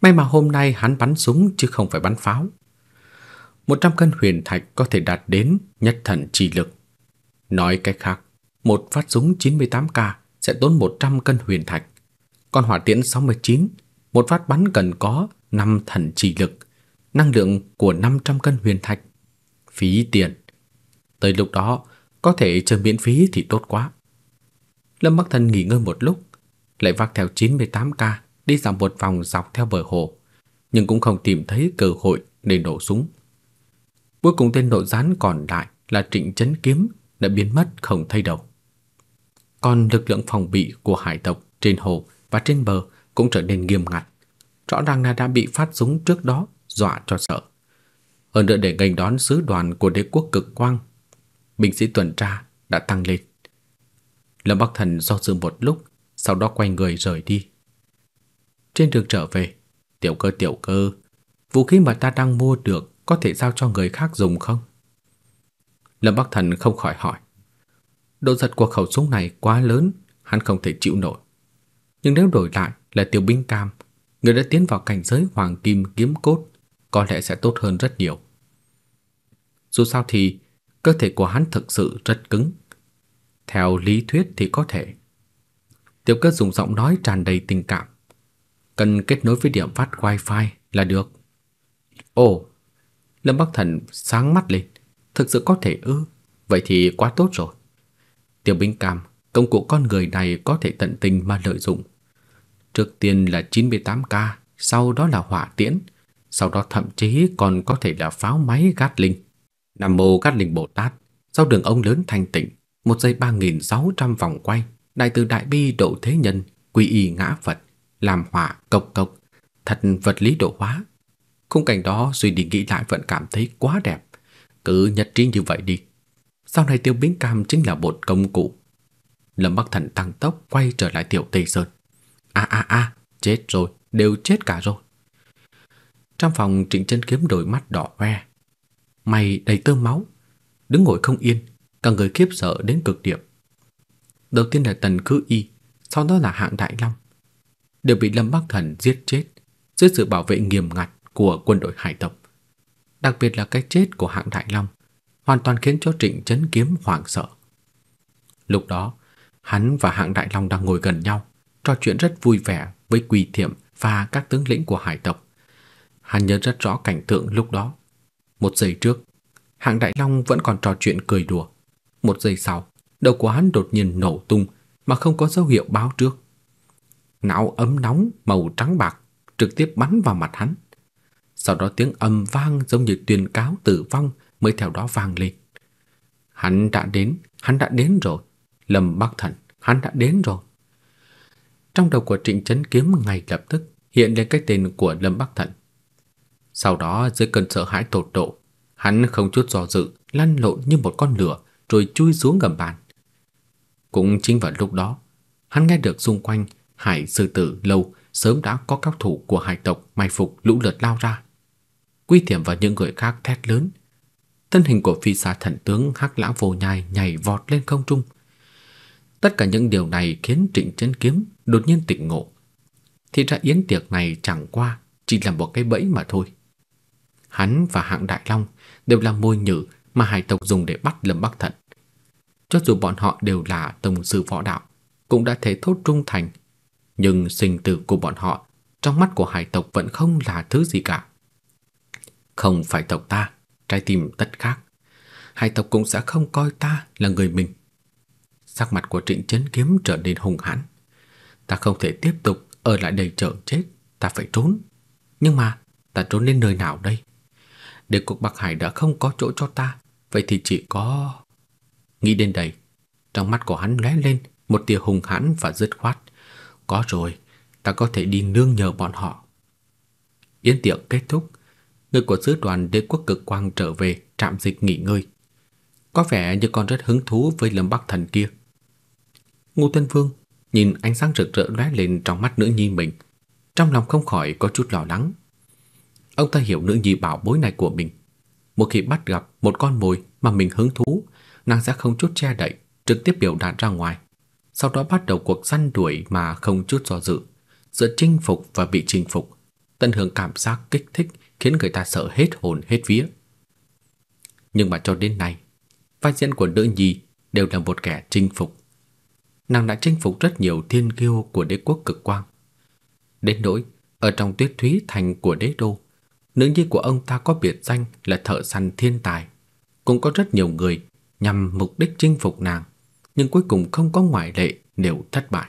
May mà hôm nay hắn bắn súng chứ không phải bắn pháo. 100 cân huyền thạch có thể đạt đến nhất thần chỉ lực. Nói cách khác, một phát súng 98K sẽ tốn 100 cân huyền thạch. Còn hỏa tiễn 69, một phát bắn cần có 5 thần chỉ lực, năng lượng của 500 cân huyền thạch. Phí tiền. Tới lúc đó, có thể chơi miễn phí thì tốt quá. Lâm Bắc Thần nghỉ ngơi một lúc, lại vác theo 98K đi dạo một vòng dọc theo bờ hồ, nhưng cũng không tìm thấy cơ hội để nổ súng. Cuối cùng tên nội gián còn lại là Trịnh Chấn Kiếm đã biến mất không thấy đâu. Còn lực lượng phòng bị của hải tộc trên hồ và trên bờ cũng trở nên nghiêm ngặt. Rõ ràng là đã bị phát súng trước đó dọa cho sợ. Hơn nữa để nghênh đón sứ đoàn của đế quốc cực quang, binh sĩ tuần tra đã tăng lên. Lâm Bắc Thần do dự một lúc, sau đó quay người rời đi. Trên đường trở về, tiểu cơ tiểu cơ, vũ khí mà ta đang mua được có thể giao cho người khác dùng không? Lâm Bắc Thần không khỏi hỏi. Độ giật của khẩu súng này quá lớn, hắn không thể chịu nổi. Nhưng nếu đổi lại là tiểu binh cam, người đã tiến vào cảnh giới hoàng kim kiếm cốt, có lẽ sẽ tốt hơn rất nhiều. Dù sao thì cơ thể của hắn thực sự rất cứng. Theo lý thuyết thì có thể. Tiểu cơ dùng giọng nói tràn đầy tình cảm. Cần kết nối với điểm phát wifi là được. Ồ, Lâm Bắc Thần sáng mắt lên. Thực sự có thể ư? Vậy thì quá tốt rồi. Tiểu binh cam, công cụ con người này có thể tận tình mà lợi dụng. Trước tiên là 98K, sau đó là hỏa tiễn, sau đó thậm chí còn có thể là pháo máy Gatling. Nam mô linh Bồ Tát, sau đường ông lớn thanh tịnh, một giây 3600 vòng quay, đại từ đại bi độ thế nhân, quy y ngã Phật, làm hỏa cộc cộc, thật vật lý độ hóa. Khung cảnh đó suy đi nghĩ lại vẫn cảm thấy quá đẹp. Cứ nhất trí như vậy đi. Sau này tiêu biến cam chính là một công cụ. Lâm Bắc Thần tăng tốc quay trở lại tiểu Tây Sơn. A a a, chết rồi, đều chết cả rồi. Trong phòng Trịnh Chân Kiếm đôi mắt đỏ hoe. Mày đầy tơ máu, đứng ngồi không yên, cả người khiếp sợ đến cực điểm. Đầu tiên là Tần Cư Y, sau đó là Hạng Đại Long, đều bị Lâm Bắc Thần giết chết dưới sự bảo vệ nghiêm ngặt của quân đội hải tộc. Đặc biệt là cái chết của Hạng Đại Long hoàn toàn khiến cho Trịnh Chấn Kiếm hoảng sợ. Lúc đó, hắn và Hạng Đại Long đang ngồi gần nhau, trò chuyện rất vui vẻ với Quỳ Thiểm và các tướng lĩnh của hải tộc. Hắn nhớ rất rõ cảnh tượng lúc đó. Một giây trước, Hạng Đại Long vẫn còn trò chuyện cười đùa. Một giây sau, đầu của hắn đột nhiên nổ tung mà không có dấu hiệu báo trước. Não ấm nóng màu trắng bạc trực tiếp bắn vào mặt hắn. Sau đó tiếng ầm vang giống như tuyên cáo tử vong mới theo đó vang lên. Hắn đã đến, hắn đã đến rồi. Lâm Bắc Thần, hắn đã đến rồi. Trong đầu của Trịnh Chấn Kiếm ngay lập tức hiện lên cái tên của Lâm Bắc Thần. Sau đó dưới cơn sợ hãi tột độ, hắn không chút do dự lăn lộn như một con lửa rồi chui xuống gầm bàn. Cũng chính vào lúc đó, hắn nghe được xung quanh Hải sư tử lâu sớm đã có các thủ của hải tộc mai phục lũ lượt lao ra. Quy Thiểm và những người khác thét lớn. Thân hình của phi xa thần tướng Hắc Lãng Vô Nhai nhảy vọt lên không trung. Tất cả những điều này khiến Trịnh Chấn Kiếm đột nhiên tỉnh ngộ. Thì ra yến tiệc này chẳng qua chỉ là một cái bẫy mà thôi. Hắn và hạng Đại Long đều là môi nhử mà hải tộc dùng để bắt Lâm Bắc Thận. Cho dù bọn họ đều là tông sư võ đạo, cũng đã thể thốt trung thành, nhưng sinh tử của bọn họ trong mắt của hải tộc vẫn không là thứ gì cả. Không phải tộc ta, trái tim tất khác. Hải tộc cũng sẽ không coi ta là người mình. Sắc mặt của Trịnh Chấn Kiếm trở nên hùng hãn. Ta không thể tiếp tục ở lại đây chờ chết, ta phải trốn. Nhưng mà, ta trốn đến nơi nào đây? Đế quốc Bắc Hải đã không có chỗ cho ta, vậy thì chỉ có... Nghĩ đến đây, trong mắt của hắn lóe lên một tia hùng hãn và dứt khoát. Có rồi, ta có thể đi nương nhờ bọn họ. Yến tiệc kết thúc, người của sứ đoàn đế quốc cực quang trở về trạm dịch nghỉ ngơi. Có vẻ như còn rất hứng thú với Lâm Bắc Thần kia. Ngô Tân Vương nhìn ánh sáng rực rỡ lóe lên trong mắt nữ nhi mình, trong lòng không khỏi có chút lo lắng. Ông ta hiểu nữ nhi bảo bối này của mình. Một khi bắt gặp một con mồi mà mình hứng thú, nàng sẽ không chút che đậy, trực tiếp biểu đạt ra ngoài. Sau đó bắt đầu cuộc săn đuổi mà không chút do dự, giữa chinh phục và bị chinh phục, tận hưởng cảm giác kích thích khiến người ta sợ hết hồn hết vía. Nhưng mà cho đến nay, vai diễn của nữ nhi đều là một kẻ chinh phục. Nàng đã chinh phục rất nhiều thiên kiêu của đế quốc cực quang. Đến nỗi, ở trong tuyết thúy thành của đế đô, nữ nhi của ông ta có biệt danh là thợ săn thiên tài. Cũng có rất nhiều người nhằm mục đích chinh phục nàng, nhưng cuối cùng không có ngoại lệ đều thất bại.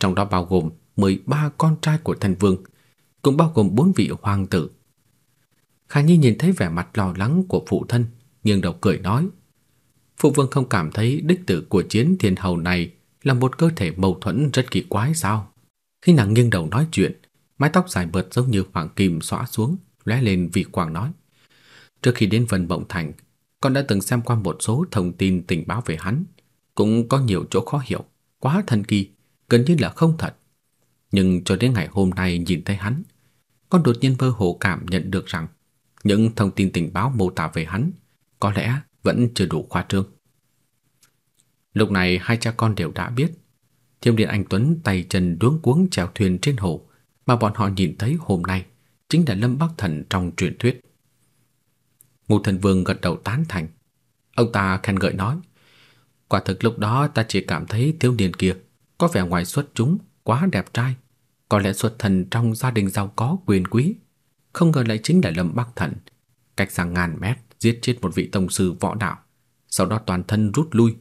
Trong đó bao gồm 13 con trai của thần vương, cũng bao gồm bốn vị hoàng tử. Khả Nhi nhìn thấy vẻ mặt lo lắng của phụ thân, nghiêng đầu cười nói: "Phụ vương không cảm thấy đích tử của chiến thiên hầu này là một cơ thể mâu thuẫn rất kỳ quái sao?" Khi nàng nghiêng đầu nói chuyện, mái tóc dài bượt giống như hoàng kim xõa xuống, lóe lên vì quang nói: "Trước khi đến Vân Mộng Thành, con đã từng xem qua một số thông tin tình báo về hắn, cũng có nhiều chỗ khó hiểu, quá thần kỳ, gần như là không thật. Nhưng cho đến ngày hôm nay nhìn thấy hắn, con đột nhiên mơ hồ cảm nhận được rằng những thông tin tình báo mô tả về hắn có lẽ vẫn chưa đủ khoa trương. Lúc này hai cha con đều đã biết, Thiêm Điện Anh Tuấn tay chân đuống cuống chèo thuyền trên hồ mà bọn họ nhìn thấy hôm nay chính là Lâm Bắc Thần trong truyền thuyết. Ngô Thần Vương gật đầu tán thành. Ông ta khen ngợi nói: "Quả thực lúc đó ta chỉ cảm thấy thiếu niên kia có vẻ ngoài xuất chúng, quá đẹp trai, có lẽ xuất thân trong gia đình giàu có quyền quý, không ngờ lại chính là Lâm Bắc Thần, cách xa ngàn mét giết chết một vị tông sư võ đạo, sau đó toàn thân rút lui.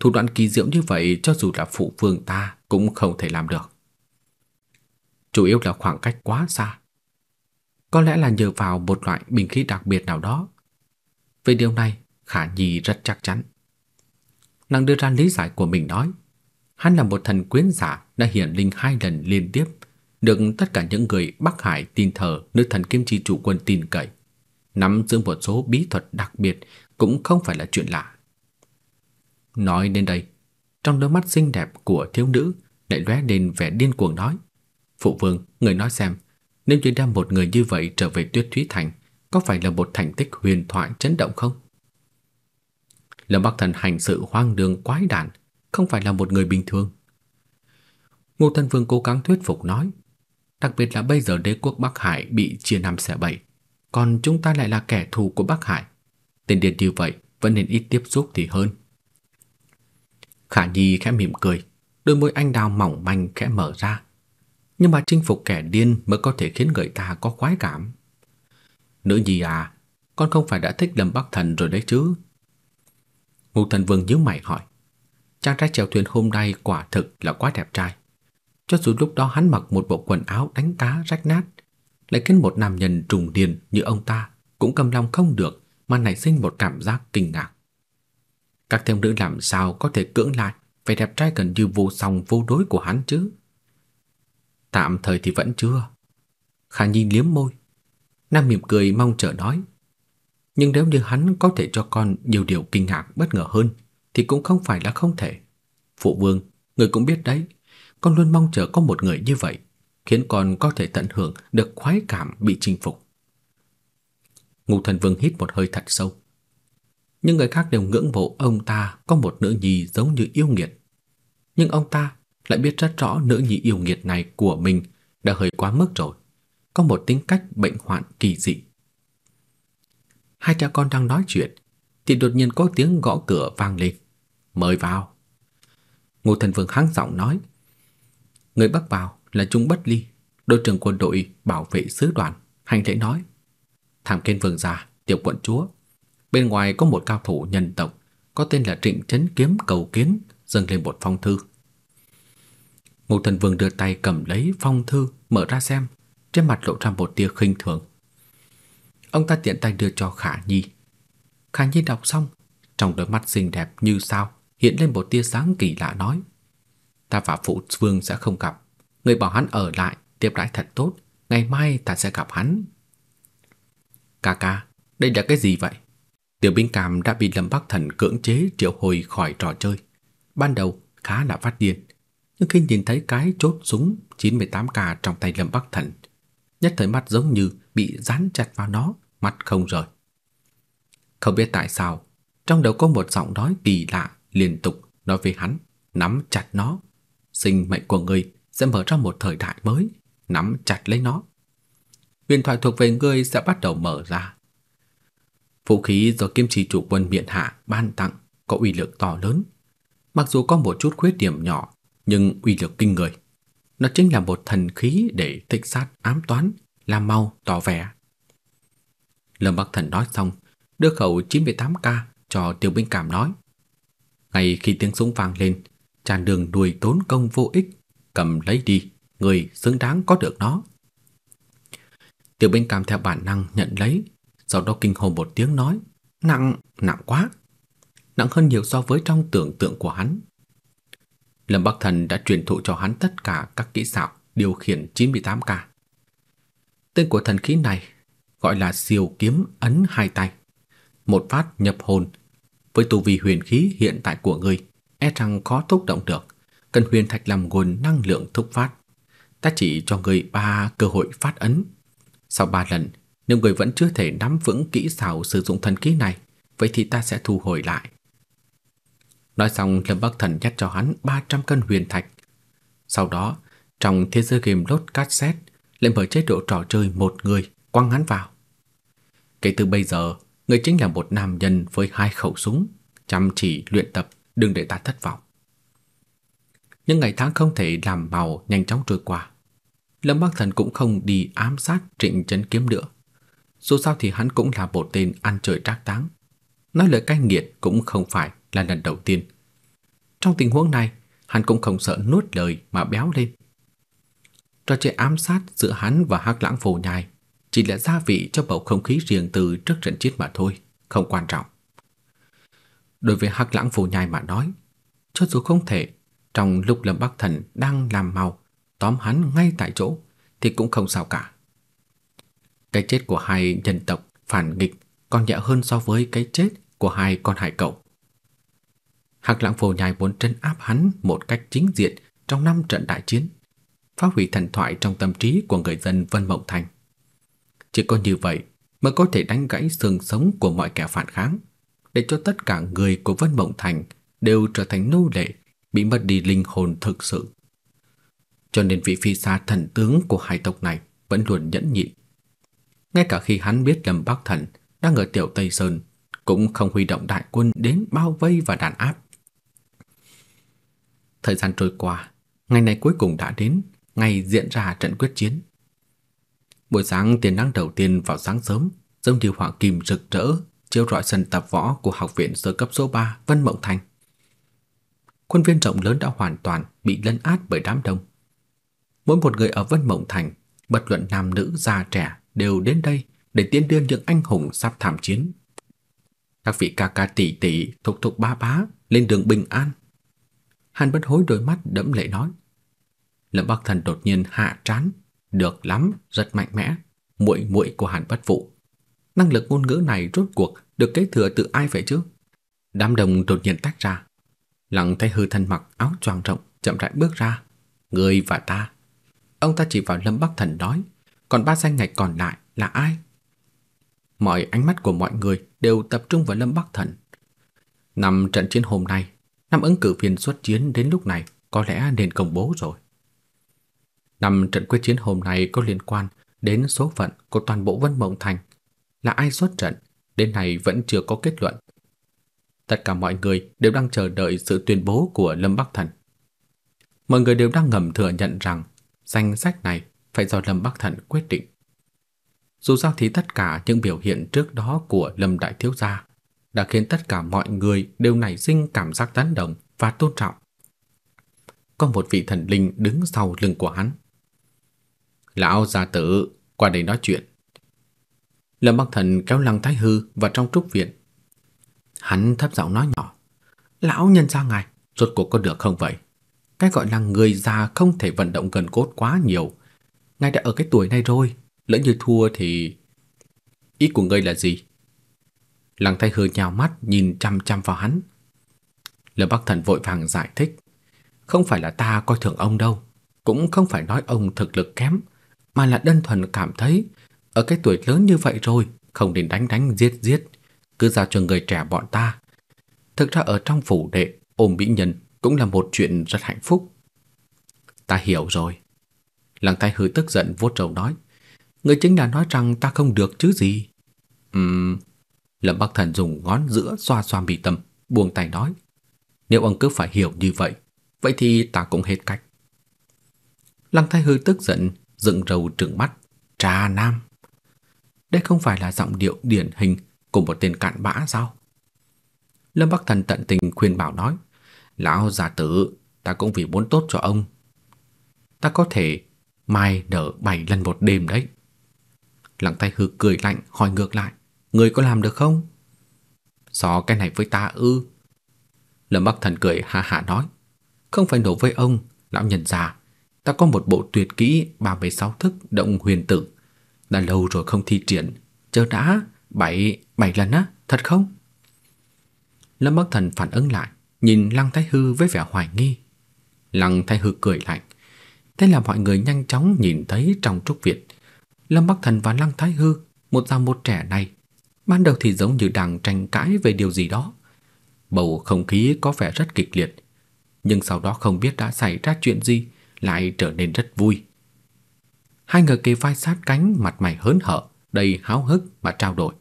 Thủ đoạn kỳ diệu như vậy cho dù là phụ vương ta cũng không thể làm được. Chủ yếu là khoảng cách quá xa. Có lẽ là nhờ vào một loại bình khí đặc biệt nào đó. Về điều này, Khả Nhi rất chắc chắn. Nàng đưa ra lý giải của mình nói, hắn là một thần quyến giả đã hiển linh hai lần liên tiếp, được tất cả những người Bắc Hải tin thờ nữ thần kim chi chủ quân tin cậy. Nắm giữ một số bí thuật đặc biệt cũng không phải là chuyện lạ. Nói đến đây, trong đôi mắt xinh đẹp của thiếu nữ lại lóe lên vẻ điên cuồng nói: "Phụ vương, người nói xem, nếu như đem một người như vậy trở về Tuyết Thúy Thành, có phải là một thành tích huyền thoại chấn động không?" Lâm Bắc Thần hành sự hoang đường quái đản, không phải là một người bình thường. Ngô Tân Vương cố gắng thuyết phục nói, đặc biệt là bây giờ đế quốc Bắc Hải bị chia năm xẻ bảy, còn chúng ta lại là kẻ thù của Bắc Hải. Tên điên như vậy vẫn nên ít tiếp xúc thì hơn. Khả Nhi khẽ mỉm cười, đôi môi anh đào mỏng manh khẽ mở ra. Nhưng mà chinh phục kẻ điên mới có thể khiến người ta có khoái cảm. Nữ nhi à, con không phải đã thích Lâm Bắc Thần rồi đấy chứ? Ngô Thần Vương nhíu mày hỏi. Chàng trai chèo thuyền hôm nay quả thực là quá đẹp trai. Cho dù lúc đó hắn mặc một bộ quần áo đánh cá rách nát, lại khiến một nam nhân trùng điên như ông ta cũng cầm lòng không được mà nảy sinh một cảm giác kinh ngạc. Các thiếu nữ làm sao có thể cưỡng lại vẻ đẹp trai gần như vô song vô đối của hắn chứ? Tạm thời thì vẫn chưa. Khả Nhi liếm môi. Nam mỉm cười mong chờ nói. Nhưng nếu như hắn có thể cho con nhiều điều kinh ngạc bất ngờ hơn thì cũng không phải là không thể. Phụ vương, người cũng biết đấy, con luôn mong chờ có một người như vậy, khiến con có thể tận hưởng được khoái cảm bị chinh phục. Ngụ Thần Vương hít một hơi thật sâu. Những người khác đều ngưỡng mộ ông ta có một nữ nhi giống như yêu nghiệt. Nhưng ông ta lại biết rất rõ nữ nhi yêu nghiệt này của mình đã hơi quá mức rồi, có một tính cách bệnh hoạn kỳ dị. Hai cha con đang nói chuyện thì đột nhiên có tiếng gõ cửa vang lên. "Mời vào." Ngô Thần Vương hắng giọng nói. Người bắt vào là Trung Bất Ly, đội trưởng quân đội bảo vệ sứ đoàn, hành lễ nói: "Tham kiến vương gia, tiểu quận chúa, bên ngoài có một cao thủ nhân tộc có tên là Trịnh Chấn Kiếm cầu kiến dâng lên một phong thư." Ngô Thần Vương đưa tay cầm lấy phong thư, mở ra xem, trên mặt lộ ra một tia khinh thường. Ông ta tiện tay đưa cho Khả Nhi. Khả Nhi đọc xong, trong đôi mắt xinh đẹp như sao hiện lên một tia sáng kỳ lạ nói: "Ta và phụ vương sẽ không gặp, người bảo hắn ở lại tiếp đãi thật tốt, ngày mai ta sẽ gặp hắn." "Ca ca, đây là cái gì vậy?" Tiểu binh cảm đã bị Lâm Bắc Thần cưỡng chế triệu hồi khỏi trò chơi. Ban đầu khá là phát điên, nhưng khi nhìn thấy cái chốt súng 98K trong tay Lâm Bắc Thần, nhất thời mắt giống như bị dán chặt vào nó, mắt không rời. Không biết tại sao, trong đầu có một giọng nói kỳ lạ liên tục nói với hắn, nắm chặt nó. Sinh mệnh của ngươi sẽ mở ra một thời đại mới, nắm chặt lấy nó. Huyền thoại thuộc về ngươi sẽ bắt đầu mở ra. Vũ khí do Kim Chỉ chủ quân miện hạ ban tặng có uy lực to lớn, mặc dù có một chút khuyết điểm nhỏ, nhưng uy lực kinh người. Nó chính là một thần khí để thích sát ám toán, làm mau tỏ vẻ. Lâm Bắc Thần nói xong, đưa khẩu 98K cho Tiêu Binh Cảm nói. Ngay khi tiếng súng vang lên, tràn đường đuổi tốn công vô ích, cầm lấy đi, người xứng đáng có được nó. Tiêu Binh Cảm theo bản năng nhận lấy, sau đó kinh hồn một tiếng nói, nặng, nặng quá. Nặng hơn nhiều so với trong tưởng tượng của hắn. Lâm Bắc Thần đã truyền thụ cho hắn tất cả các kỹ xảo điều khiển 98K. Tên của thần khí này gọi là siêu kiếm ấn hai tay. Một phát nhập hồn, với tu vi huyền khí hiện tại của ngươi, e rằng khó thúc động được, cần huyền thạch làm nguồn năng lượng thúc phát. Ta chỉ cho ngươi ba cơ hội phát ấn. Sau ba lần, nếu ngươi vẫn chưa thể nắm vững kỹ xảo sử dụng thần khí này, vậy thì ta sẽ thu hồi lại. Nói xong Lâm Bắc Thần nhét cho hắn 300 cân huyền thạch. Sau đó, trong thế giới game lốt cassette, lại mở chế độ trò chơi một người, quăng hắn vào. Kể từ bây giờ, người chính là một nam nhân với hai khẩu súng, chăm chỉ luyện tập, đừng để ta thất vọng. những ngày tháng không thể làm màu nhanh chóng trôi qua. Lâm Bắc Thần cũng không đi ám sát Trịnh Chấn Kiếm nữa. Dù sao thì hắn cũng là một tên ăn chơi trác táng. Nói lời cay nghiệt cũng không phải là lần đầu tiên. Trong tình huống này, hắn cũng không sợ nuốt lời mà béo lên. Trò chơi ám sát giữa hắn và Hắc Lãng Phù Nhai chỉ là gia vị cho bầu không khí riêng từ trước trận chiến mà thôi, không quan trọng. Đối với Hắc Lãng Phù Nhai mà nói, cho dù không thể trong lúc Lâm Bắc Thần đang làm màu tóm hắn ngay tại chỗ thì cũng không sao cả. Cái chết của hai nhân tộc phản nghịch còn nhẹ hơn so với cái chết của hai con hải cẩu hạc Lãng Phù Nhai muốn trấn áp hắn một cách chính diện trong năm trận đại chiến, phá hủy thần thoại trong tâm trí của người dân Vân Mộng Thành. Chỉ có như vậy mới có thể đánh gãy xương sống của mọi kẻ phản kháng, để cho tất cả người của Vân Mộng Thành đều trở thành nô lệ, bị mất đi linh hồn thực sự. Cho nên vị phi xa thần tướng của hai tộc này vẫn luôn nhẫn nhịn. Ngay cả khi hắn biết Lâm Bắc Thần đang ở Tiểu Tây Sơn, cũng không huy động đại quân đến bao vây và đàn áp. Thời gian trôi qua, ngày này cuối cùng đã đến, ngày diễn ra trận quyết chiến. Buổi sáng tiền năng đầu tiên vào sáng sớm, giống như hoàng kim rực rỡ chiếu rọi sân tập võ của học viện sơ cấp số 3 Vân Mộng Thành. Quân viên rộng lớn đã hoàn toàn bị lấn át bởi đám đông. Mỗi một người ở Vân Mộng Thành, bất luận nam nữ già trẻ đều đến đây để tiến đưa những anh hùng sắp tham chiến. Các vị ca ca tỷ tỷ, thục thục ba bá lên đường bình an. Hàn Bất Hối đôi mắt đẫm lệ nói. Lâm Bắc Thần đột nhiên hạ trán, được lắm, rất mạnh mẽ, muội muội của Hàn Bất Phụ. Năng lực ngôn ngữ này rốt cuộc được kế thừa từ ai vậy chứ? Đám đông đột nhiên tách ra. Lăng Thái Hư thân mặc áo choàng rộng, chậm rãi bước ra. Người và ta. Ông ta chỉ vào Lâm Bắc Thần nói, còn ba danh ngạch còn lại là ai? Mọi ánh mắt của mọi người đều tập trung vào Lâm Bắc Thần. Năm trận chiến hôm nay, năm ứng cử viên xuất chiến đến lúc này có lẽ nên công bố rồi. Năm trận quyết chiến hôm nay có liên quan đến số phận của toàn bộ Vân Mộng Thành. Là ai xuất trận, đến nay vẫn chưa có kết luận. Tất cả mọi người đều đang chờ đợi sự tuyên bố của Lâm Bắc Thần. Mọi người đều đang ngầm thừa nhận rằng danh sách này phải do Lâm Bắc Thần quyết định. Dù sao thì tất cả những biểu hiện trước đó của Lâm Đại Thiếu Gia đã khiến tất cả mọi người đều nảy sinh cảm giác tán đồng và tôn trọng. Có một vị thần linh đứng sau lưng của hắn. Lão gia tử, qua đây nói chuyện. Lâm Bắc Thần kéo Lăng Thái Hư vào trong trúc viện. Hắn thấp giọng nói nhỏ. Lão nhân gia ngài, rốt cuộc có được không vậy? Cái gọi là người già không thể vận động gần cốt quá nhiều. Ngài đã ở cái tuổi này rồi, lỡ như thua thì... Ý của ngươi là gì? Lăng Thái Hư nhào mắt nhìn chăm chăm vào hắn. Lâm Bắc Thần vội vàng giải thích. Không phải là ta coi thường ông đâu, cũng không phải nói ông thực lực kém, mà là đơn thuần cảm thấy ở cái tuổi lớn như vậy rồi, không nên đánh đánh giết giết, cứ giao cho người trẻ bọn ta. Thực ra ở trong phủ đệ, ôm mỹ nhân cũng là một chuyện rất hạnh phúc. Ta hiểu rồi. Lăng Thái Hư tức giận vuốt râu nói, người chính là nói rằng ta không được chứ gì. Ừm, Lâm Bắc Thần dùng ngón giữa xoa xoa bị tâm, buông tay nói, nếu ông cứ phải hiểu như vậy, vậy thì ta cũng hết cách. Lăng Thái Hư tức giận, dựng râu trừng mắt, trà nam. Đây không phải là giọng điệu điển hình của một tên cạn bã sao? Lâm Bắc Thần tận tình khuyên bảo nói, lão già tử, ta cũng vì muốn tốt cho ông. Ta có thể mai nở bảy lần một đêm đấy. Lăng Thái hư cười lạnh hỏi ngược lại, người có làm được không? So cái này với ta ư? Lâm Bắc Thần cười ha ha nói, không phải nổ với ông, lão nhân già, ta có một bộ tuyệt kỹ 36 thức động huyền tử, đã lâu rồi không thi triển, chờ đã, bảy bảy lần á, thật không? Lâm Bắc Thần phản ứng lại, nhìn Lăng Thái Hư với vẻ hoài nghi. Lăng Thái Hư cười lạnh. Thế là mọi người nhanh chóng nhìn thấy trong trúc viện, Lâm Bắc Thần và Lăng Thái Hư, một già một trẻ này, ban đầu thì giống như đang tranh cãi về điều gì đó. Bầu không khí có vẻ rất kịch liệt, nhưng sau đó không biết đã xảy ra chuyện gì, lại trở nên rất vui. Hai người kề vai sát cánh, mặt mày hớn hở, đầy háo hức mà trao đổi.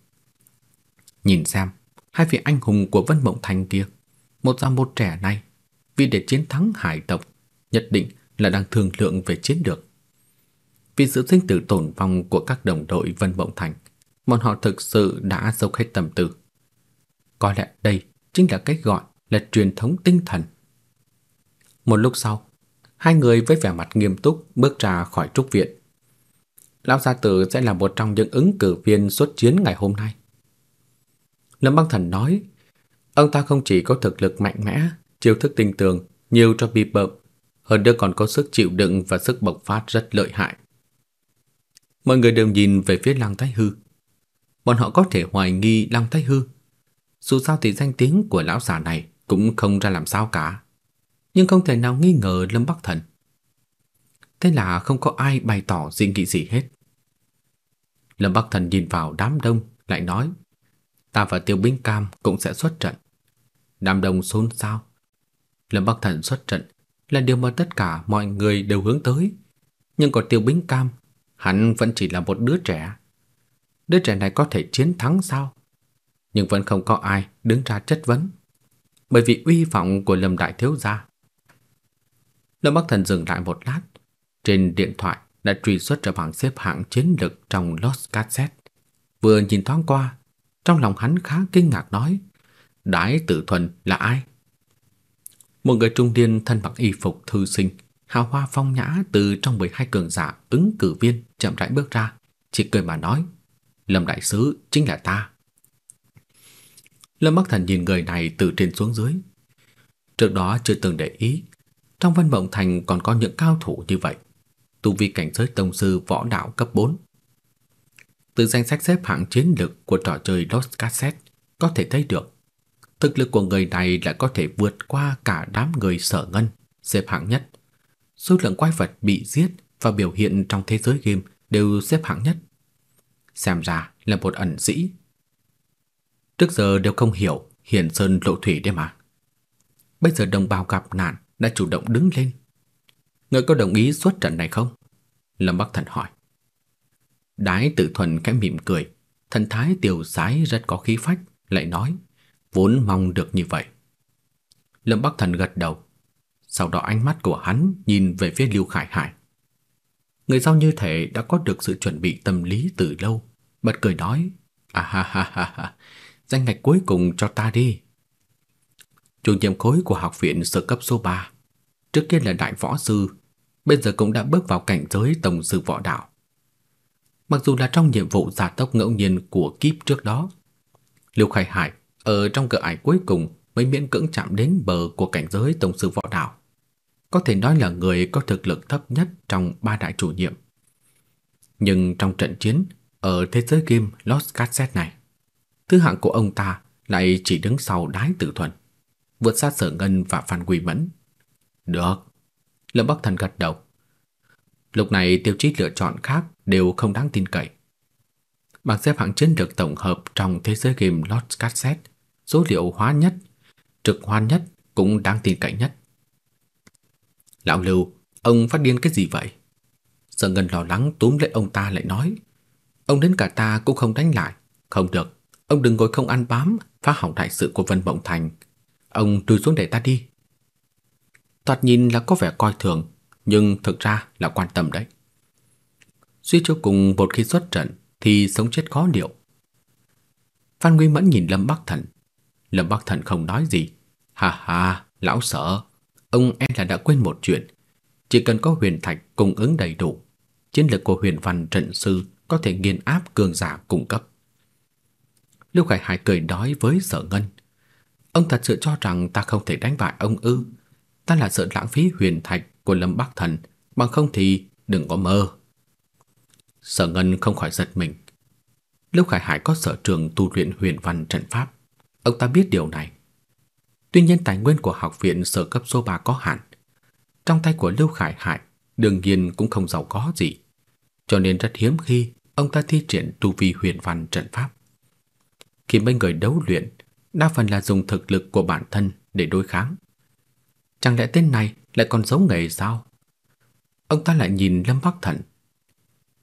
Nhìn xem, hai vị anh hùng của Vân Mộng Thành kia, một già một trẻ này, vì để chiến thắng hải tộc, nhất định là đang thương lượng về chiến lược. Vì sự sinh tử tổn vong của các đồng đội Vân Mộng Thành, bọn họ thực sự đã dốc hết tâm tư. Có lẽ đây chính là cách gọi là truyền thống tinh thần. Một lúc sau, hai người với vẻ mặt nghiêm túc bước ra khỏi trúc viện. Lão gia tử sẽ là một trong những ứng cử viên xuất chiến ngày hôm nay. Lâm Băng Thần nói, ông ta không chỉ có thực lực mạnh mẽ, chiêu thức tinh tường, nhiều cho bị bợm, hơn nữa còn có sức chịu đựng và sức bộc phát rất lợi hại. Mọi người đều nhìn về phía Lăng Thái Hư. Bọn họ có thể hoài nghi Lăng Thái Hư. Dù sao thì danh tiếng của lão già này cũng không ra làm sao cả. Nhưng không thể nào nghi ngờ Lâm Bắc Thần. Thế là không có ai bày tỏ dị nghị gì hết. Lâm Bắc Thần nhìn vào đám đông, lại nói Ta và Tiêu bính Cam cũng sẽ xuất trận. Đám đông xôn xao. Lâm Bắc Thần xuất trận là điều mà tất cả mọi người đều hướng tới. Nhưng còn Tiêu bính Cam, hắn vẫn chỉ là một đứa trẻ. Đứa trẻ này có thể chiến thắng sao? Nhưng vẫn không có ai đứng ra chất vấn. Bởi vì uy vọng của Lâm Đại Thiếu Gia. Lâm Bắc Thần dừng lại một lát. Trên điện thoại đã truy xuất ra bảng xếp hạng chiến lực trong Lost Cassette. Vừa nhìn thoáng qua, trong lòng hắn khá kinh ngạc nói, Đái Tử Thuần là ai? Một người trung niên thân mặc y phục thư sinh, hào hoa phong nhã từ trong 12 cường giả ứng cử viên chậm rãi bước ra, chỉ cười mà nói, Lâm đại sứ chính là ta. Lâm Bắc Thần nhìn người này từ trên xuống dưới. Trước đó chưa từng để ý, trong Vân Mộng Thành còn có những cao thủ như vậy tu vi cảnh giới tông sư võ đạo cấp 4. Từ danh sách xếp hạng chiến lược của trò chơi Lost Cassette có thể thấy được, thực lực của người này đã có thể vượt qua cả đám người sở ngân, xếp hạng nhất. Số lượng quái vật bị giết và biểu hiện trong thế giới game đều xếp hạng nhất. Xem ra là một ẩn sĩ. Trước giờ đều không hiểu hiển sơn lộ thủy đấy mà. Bây giờ đồng bào gặp nạn đã chủ động đứng lên. Người có đồng ý xuất trận này không? Lâm Bắc Thần hỏi. Đái tử thuần cái mỉm cười, thần thái tiểu sái rất có khí phách, lại nói, vốn mong được như vậy. Lâm Bắc Thần gật đầu, sau đó ánh mắt của hắn nhìn về phía Lưu Khải Hải. Người sau như thể đã có được sự chuẩn bị tâm lý từ lâu, bật cười nói, à ha ha ha ha, danh ngạch cuối cùng cho ta đi. Chủ nhiệm khối của học viện sơ cấp số 3, trước kia là đại võ sư, bây giờ cũng đã bước vào cảnh giới tổng sư võ đạo. Mặc dù là trong nhiệm vụ giả tốc ngẫu nhiên của kíp trước đó, Lưu Khải Hải ở trong cửa ải cuối cùng mới miễn cưỡng chạm đến bờ của cảnh giới tổng sư võ đạo. Có thể nói là người có thực lực thấp nhất trong ba đại chủ nhiệm. Nhưng trong trận chiến ở thế giới game Lost Cassette này, thứ hạng của ông ta lại chỉ đứng sau đái tử thuần, vượt xa sở ngân và phan quỳ mẫn. Được. Lâm Bắc Thần gật đầu. Lúc này tiêu chí lựa chọn khác đều không đáng tin cậy. Bảng xếp hạng chiến lược tổng hợp trong thế giới game Lost Cassette, số liệu hóa nhất, trực hoan nhất cũng đáng tin cậy nhất. Lão Lưu, ông phát điên cái gì vậy? Sở Ngân lo lắng túm lấy ông ta lại nói, ông đến cả ta cũng không đánh lại, không được, ông đừng ngồi không ăn bám, phá hỏng đại sự của Vân Mộng Thành. Ông trùi xuống để ta đi. Thoạt nhìn là có vẻ coi thường, nhưng thực ra là quan tâm đấy. Suy cho cùng một khi xuất trận thì sống chết khó liệu. Phan nguyên Mẫn nhìn Lâm Bắc Thần. Lâm Bắc Thần không nói gì. Hà hà, lão sợ. Ông e là đã quên một chuyện. Chỉ cần có huyền thạch cung ứng đầy đủ, chiến lực của huyền văn trận sư có thể nghiền áp cường giả cung cấp. Lưu Khải Hải cười đói với Sở Ngân. Ông thật sự cho rằng ta không thể đánh bại ông ư? Ta là sợ lãng phí huyền thạch của Lâm Bắc Thần, bằng không thì đừng có mơ. Sở Ngân không khỏi giật mình. Lưu Khải Hải có sở trường tu luyện huyền văn trận pháp, ông ta biết điều này. Tuy nhiên tài nguyên của học viện sở cấp số 3 có hạn. Trong tay của Lưu Khải Hải đương nhiên cũng không giàu có gì, cho nên rất hiếm khi ông ta thi triển tu vi huyền văn trận pháp. Khi mấy người đấu luyện, đa phần là dùng thực lực của bản thân để đối kháng. Chẳng lẽ tên này lại còn giấu nghề sao? Ông ta lại nhìn Lâm Bắc Thần.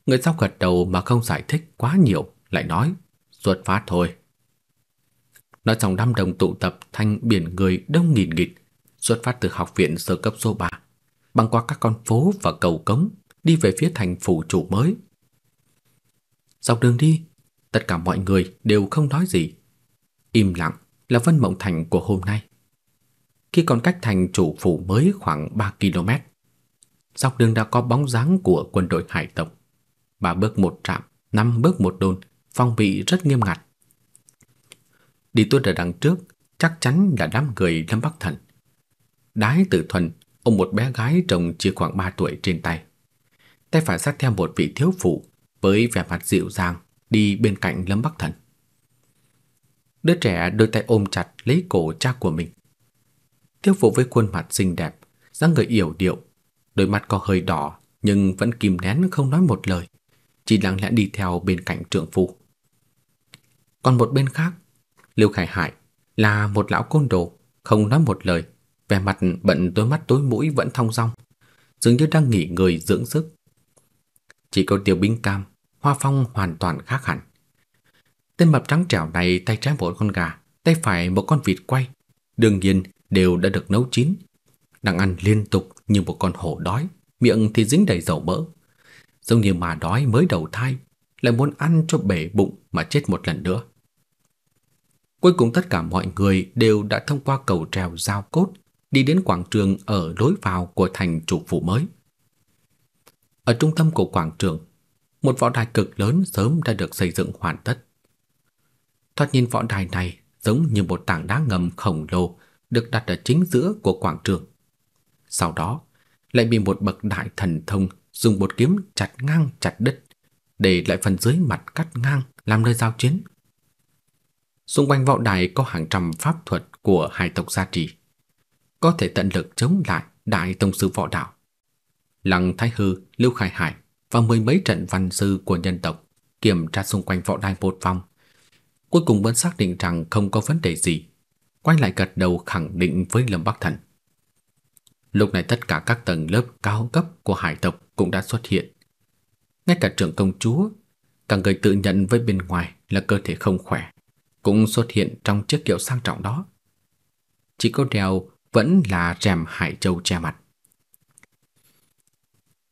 Người sau gật đầu mà không giải thích quá nhiều, lại nói, xuất phát thôi. Nói xong đám đồng tụ tập thành biển người đông nghìn nghịt, xuất phát từ học viện sơ cấp số 3, băng qua các con phố và cầu cống, đi về phía thành phủ chủ mới. Dọc đường đi, tất cả mọi người đều không nói gì. Im lặng là Vân Mộng Thành của hôm nay khi còn cách thành chủ phủ mới khoảng 3 km. Dọc đường đã có bóng dáng của quân đội hải tộc. Ba bước một trạm, năm bước một đồn, phong bị rất nghiêm ngặt. Đi tuốt ở đằng trước, chắc chắn là đám người Lâm Bắc Thần. Đái Tử Thuần ôm một bé gái trông chỉ khoảng 3 tuổi trên tay. Tay phải sát theo một vị thiếu phụ với vẻ mặt dịu dàng đi bên cạnh Lâm Bắc Thần. Đứa trẻ đôi tay ôm chặt lấy cổ cha của mình. Thiếu phụ với khuôn mặt xinh đẹp, dáng người yểu điệu, đôi mắt có hơi đỏ nhưng vẫn kìm nén không nói một lời, chỉ lặng lẽ đi theo bên cạnh trưởng phu. Còn một bên khác, Lưu Khải Hải là một lão côn đồ, không nói một lời, vẻ mặt bận tối mắt tối mũi vẫn thong dong, dường như đang nghỉ người dưỡng sức. Chỉ có Tiểu Bính Cam, Hoa Phong hoàn toàn khác hẳn. Tên mập trắng trẻo này tay trái một con gà, tay phải một con vịt quay, đương nhiên đều đã được nấu chín, đang ăn liên tục như một con hổ đói, miệng thì dính đầy dầu mỡ. Giống như mà đói mới đầu thai, lại muốn ăn cho bể bụng mà chết một lần nữa. Cuối cùng tất cả mọi người đều đã thông qua cầu treo giao cốt đi đến quảng trường ở lối vào của thành chủ phủ mới. Ở trung tâm của quảng trường, một võ đài cực lớn sớm đã được xây dựng hoàn tất. Thoạt nhìn võ đài này giống như một tảng đá ngầm khổng lồ được đặt ở chính giữa của quảng trường. Sau đó, lại bị một bậc đại thần thông dùng một kiếm chặt ngang chặt đứt, để lại phần dưới mặt cắt ngang làm nơi giao chiến. Xung quanh võ đài có hàng trăm pháp thuật của hai tộc gia trì, có thể tận lực chống lại đại tông sư võ đạo. Lăng Thái Hư, Lưu Khải Hải và mười mấy trận văn sư của nhân tộc kiểm tra xung quanh võ đài một vòng. Cuối cùng vẫn xác định rằng không có vấn đề gì, quay lại gật đầu khẳng định với Lâm Bắc Thần. Lúc này tất cả các tầng lớp cao cấp của hải tộc cũng đã xuất hiện. Ngay cả trưởng công chúa, cả người tự nhận với bên ngoài là cơ thể không khỏe, cũng xuất hiện trong chiếc kiệu sang trọng đó. Chỉ có đèo vẫn là rèm hải châu che mặt.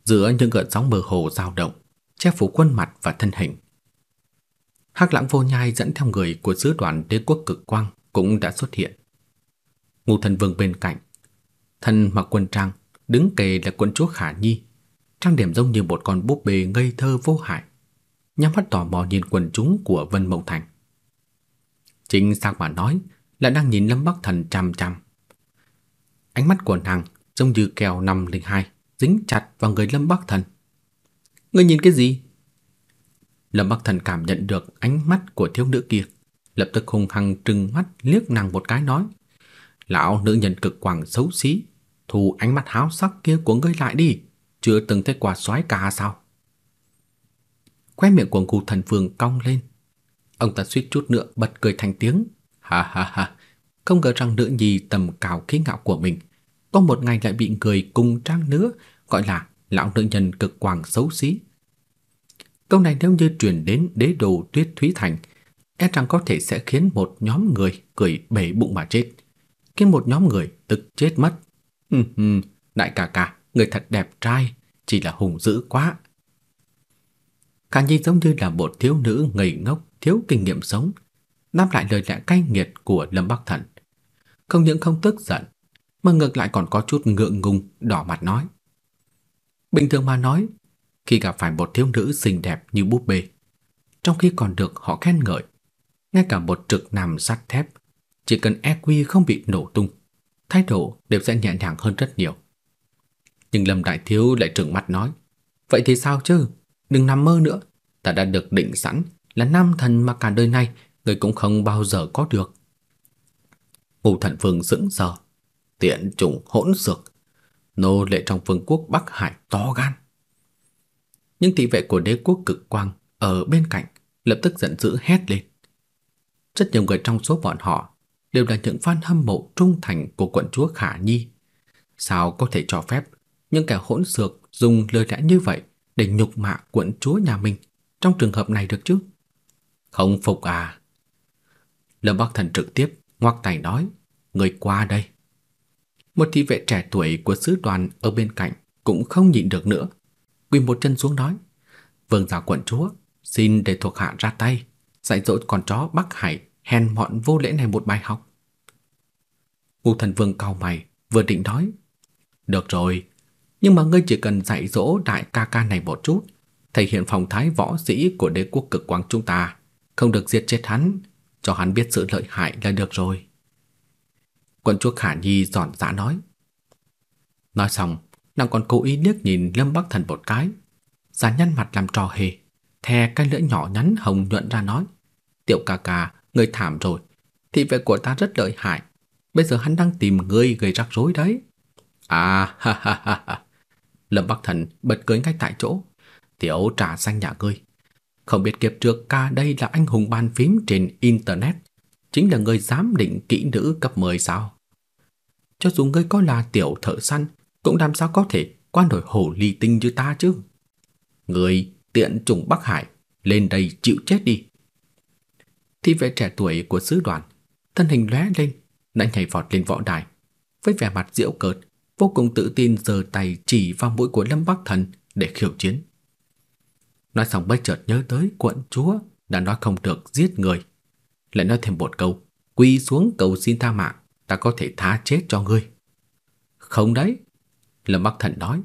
Giữa những gợn sóng mơ hồ dao động, che phủ khuôn mặt và thân hình. Hắc Lãng Vô Nhai dẫn theo người của sứ đoàn đế quốc cực quang cũng đã xuất hiện. Ngũ Thần Vương bên cạnh, thân mặc quần trang, đứng kề là quân chúa Khả Nhi, trang điểm giống như một con búp bê ngây thơ vô hại, nhắm mắt tò mò nhìn quần chúng của Vân Mộng Thành. Chính xác mà nói là đang nhìn Lâm Bắc Thần chằm chằm. Ánh mắt của nàng giống như kèo 502 dính chặt vào người Lâm Bắc Thần. Ngươi nhìn cái gì? Lâm Bắc Thần cảm nhận được ánh mắt của thiếu nữ kia, lập tức hung hăng trừng mắt liếc nàng một cái nói: "Lão nữ nhân cực quảng xấu xí, thu ánh mắt háo sắc kia của ngươi lại đi, chưa từng thấy quả soái cả sao?" Khóe miệng của Ngô Thần Vương cong lên. Ông ta suýt chút nữa bật cười thành tiếng, ha ha ha, không ngờ rằng nữ nhi tầm cao khí ngạo của mình có một ngày lại bị người cùng trang nữa gọi là lão nữ nhân cực quang xấu xí. Câu này nếu như truyền đến đế đồ Tuyết Thúy Thành, e rằng có thể sẽ khiến một nhóm người cười bể bụng mà chết, khiến một nhóm người tức chết mất. Hừ hừ, đại ca ca, người thật đẹp trai, chỉ là hùng dữ quá. Khả Nhi giống như là một thiếu nữ ngây ngốc, thiếu kinh nghiệm sống, đáp lại lời lẽ cay nghiệt của Lâm Bắc Thần. Không những không tức giận, mà ngược lại còn có chút ngượng ngùng, đỏ mặt nói. Bình thường mà nói, khi gặp phải một thiếu nữ xinh đẹp như búp bê, trong khi còn được họ khen ngợi, ngay cả một trực nam sắt thép, chỉ cần EQ không bị nổ tung, thái độ đều sẽ nhẹ nhàng hơn rất nhiều. Nhưng Lâm Đại Thiếu lại trừng mắt nói, vậy thì sao chứ, đừng nằm mơ nữa, ta đã được định sẵn là nam thần mà cả đời này người cũng không bao giờ có được. Ngô thần vương sững sờ, tiện chủng hỗn xược, nô lệ trong vương quốc Bắc Hải to gan. Những thị vệ của đế quốc cực quang ở bên cạnh lập tức giận dữ hét lên. Rất nhiều người trong số bọn họ đều là những fan hâm mộ trung thành của quận chúa Khả Nhi. Sao có thể cho phép những kẻ hỗn xược dùng lời lẽ như vậy để nhục mạ quận chúa nhà mình trong trường hợp này được chứ? Không phục à? Lâm Bắc Thần trực tiếp ngoắc tay nói, người qua đây. Một thị vệ trẻ tuổi của sứ đoàn ở bên cạnh cũng không nhịn được nữa, quỳ một chân xuống nói: "Vương gia quận chúa, xin để thuộc hạ ra tay, dạy dỗ con chó Bắc Hải hèn mọn vô lễ này một bài học." Ngô Thần Vương cau mày, vừa định nói: "Được rồi, nhưng mà ngươi chỉ cần dạy dỗ đại ca ca này một chút, thể hiện phong thái võ sĩ của đế quốc cực quang chúng ta, không được giết chết hắn, cho hắn biết sự lợi hại là được rồi." Quận chúa Khả Nhi giòn giã nói. Nói xong, nàng còn cố ý liếc nhìn Lâm Bắc Thần một cái, giả nhăn mặt làm trò hề, thè cái lưỡi nhỏ nhắn hồng nhuận ra nói: "Tiểu ca ca, ngươi thảm rồi, thị vệ của ta rất lợi hại, bây giờ hắn đang tìm ngươi gây rắc rối đấy." À ha ha ha ha. Lâm Bắc Thần bật cười ngay tại chỗ. Tiểu trà xanh nhà ngươi. Không biết kiếp trước ca đây là anh hùng bàn phím trên internet, chính là người giám định kỹ nữ cấp 10 sao? Cho dù ngươi có là tiểu thợ săn, cũng làm sao có thể quan nổi hồ ly tinh như ta chứ? Ngươi tiện trùng Bắc Hải, lên đây chịu chết đi. Thi vệ trẻ tuổi của sứ đoàn, thân hình lóe lên, đã nhảy vọt lên võ đài, với vẻ mặt diễu cợt, vô cùng tự tin giơ tay chỉ vào mũi của Lâm Bắc Thần để khiêu chiến. Nói xong bất chợt nhớ tới quận chúa đã nói không được giết người, lại nói thêm một câu, quỳ xuống cầu xin tha mạng, ta có thể tha chết cho ngươi. Không đấy, Lâm Bắc Thần nói,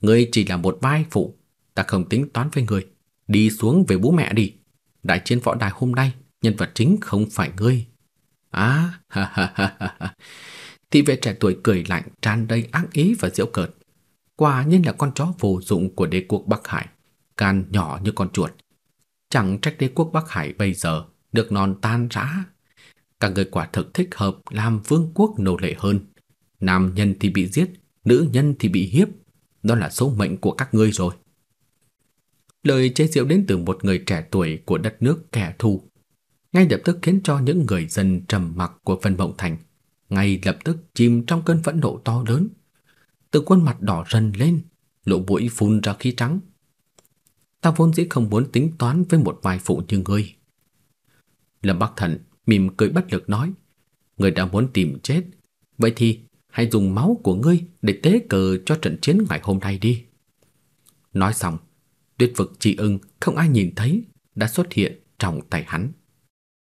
ngươi chỉ là một vai phụ, ta không tính toán với ngươi, đi xuống về bố mẹ đi. Đại chiến võ đài hôm nay, nhân vật chính không phải ngươi. À, ha ha ha ha. Thị vệ trẻ tuổi cười lạnh tràn đầy ác ý và giễu cợt. Quả nhiên là con chó vô dụng của đế quốc Bắc Hải, gan nhỏ như con chuột. Chẳng trách đế quốc Bắc Hải bây giờ được non tan rã, Các người quả thực thích hợp làm vương quốc nô lệ hơn. Nam nhân thì bị giết, nữ nhân thì bị hiếp. Đó là số mệnh của các ngươi rồi. Lời chế giễu đến từ một người trẻ tuổi của đất nước kẻ thù, ngay lập tức khiến cho những người dân trầm mặc của Vân Mộng Thành ngay lập tức chìm trong cơn phẫn nộ to lớn. Từ khuôn mặt đỏ rần lên, lỗ mũi phun ra khí trắng. Ta vốn dĩ không muốn tính toán với một vài phụ như ngươi. Lâm Bắc Thần mỉm cười bất lực nói, ngươi đã muốn tìm chết, vậy thì hãy dùng máu của ngươi để tế cờ cho trận chiến ngày hôm nay đi. Nói xong, tuyệt vực chi ưng không ai nhìn thấy đã xuất hiện trong tay hắn.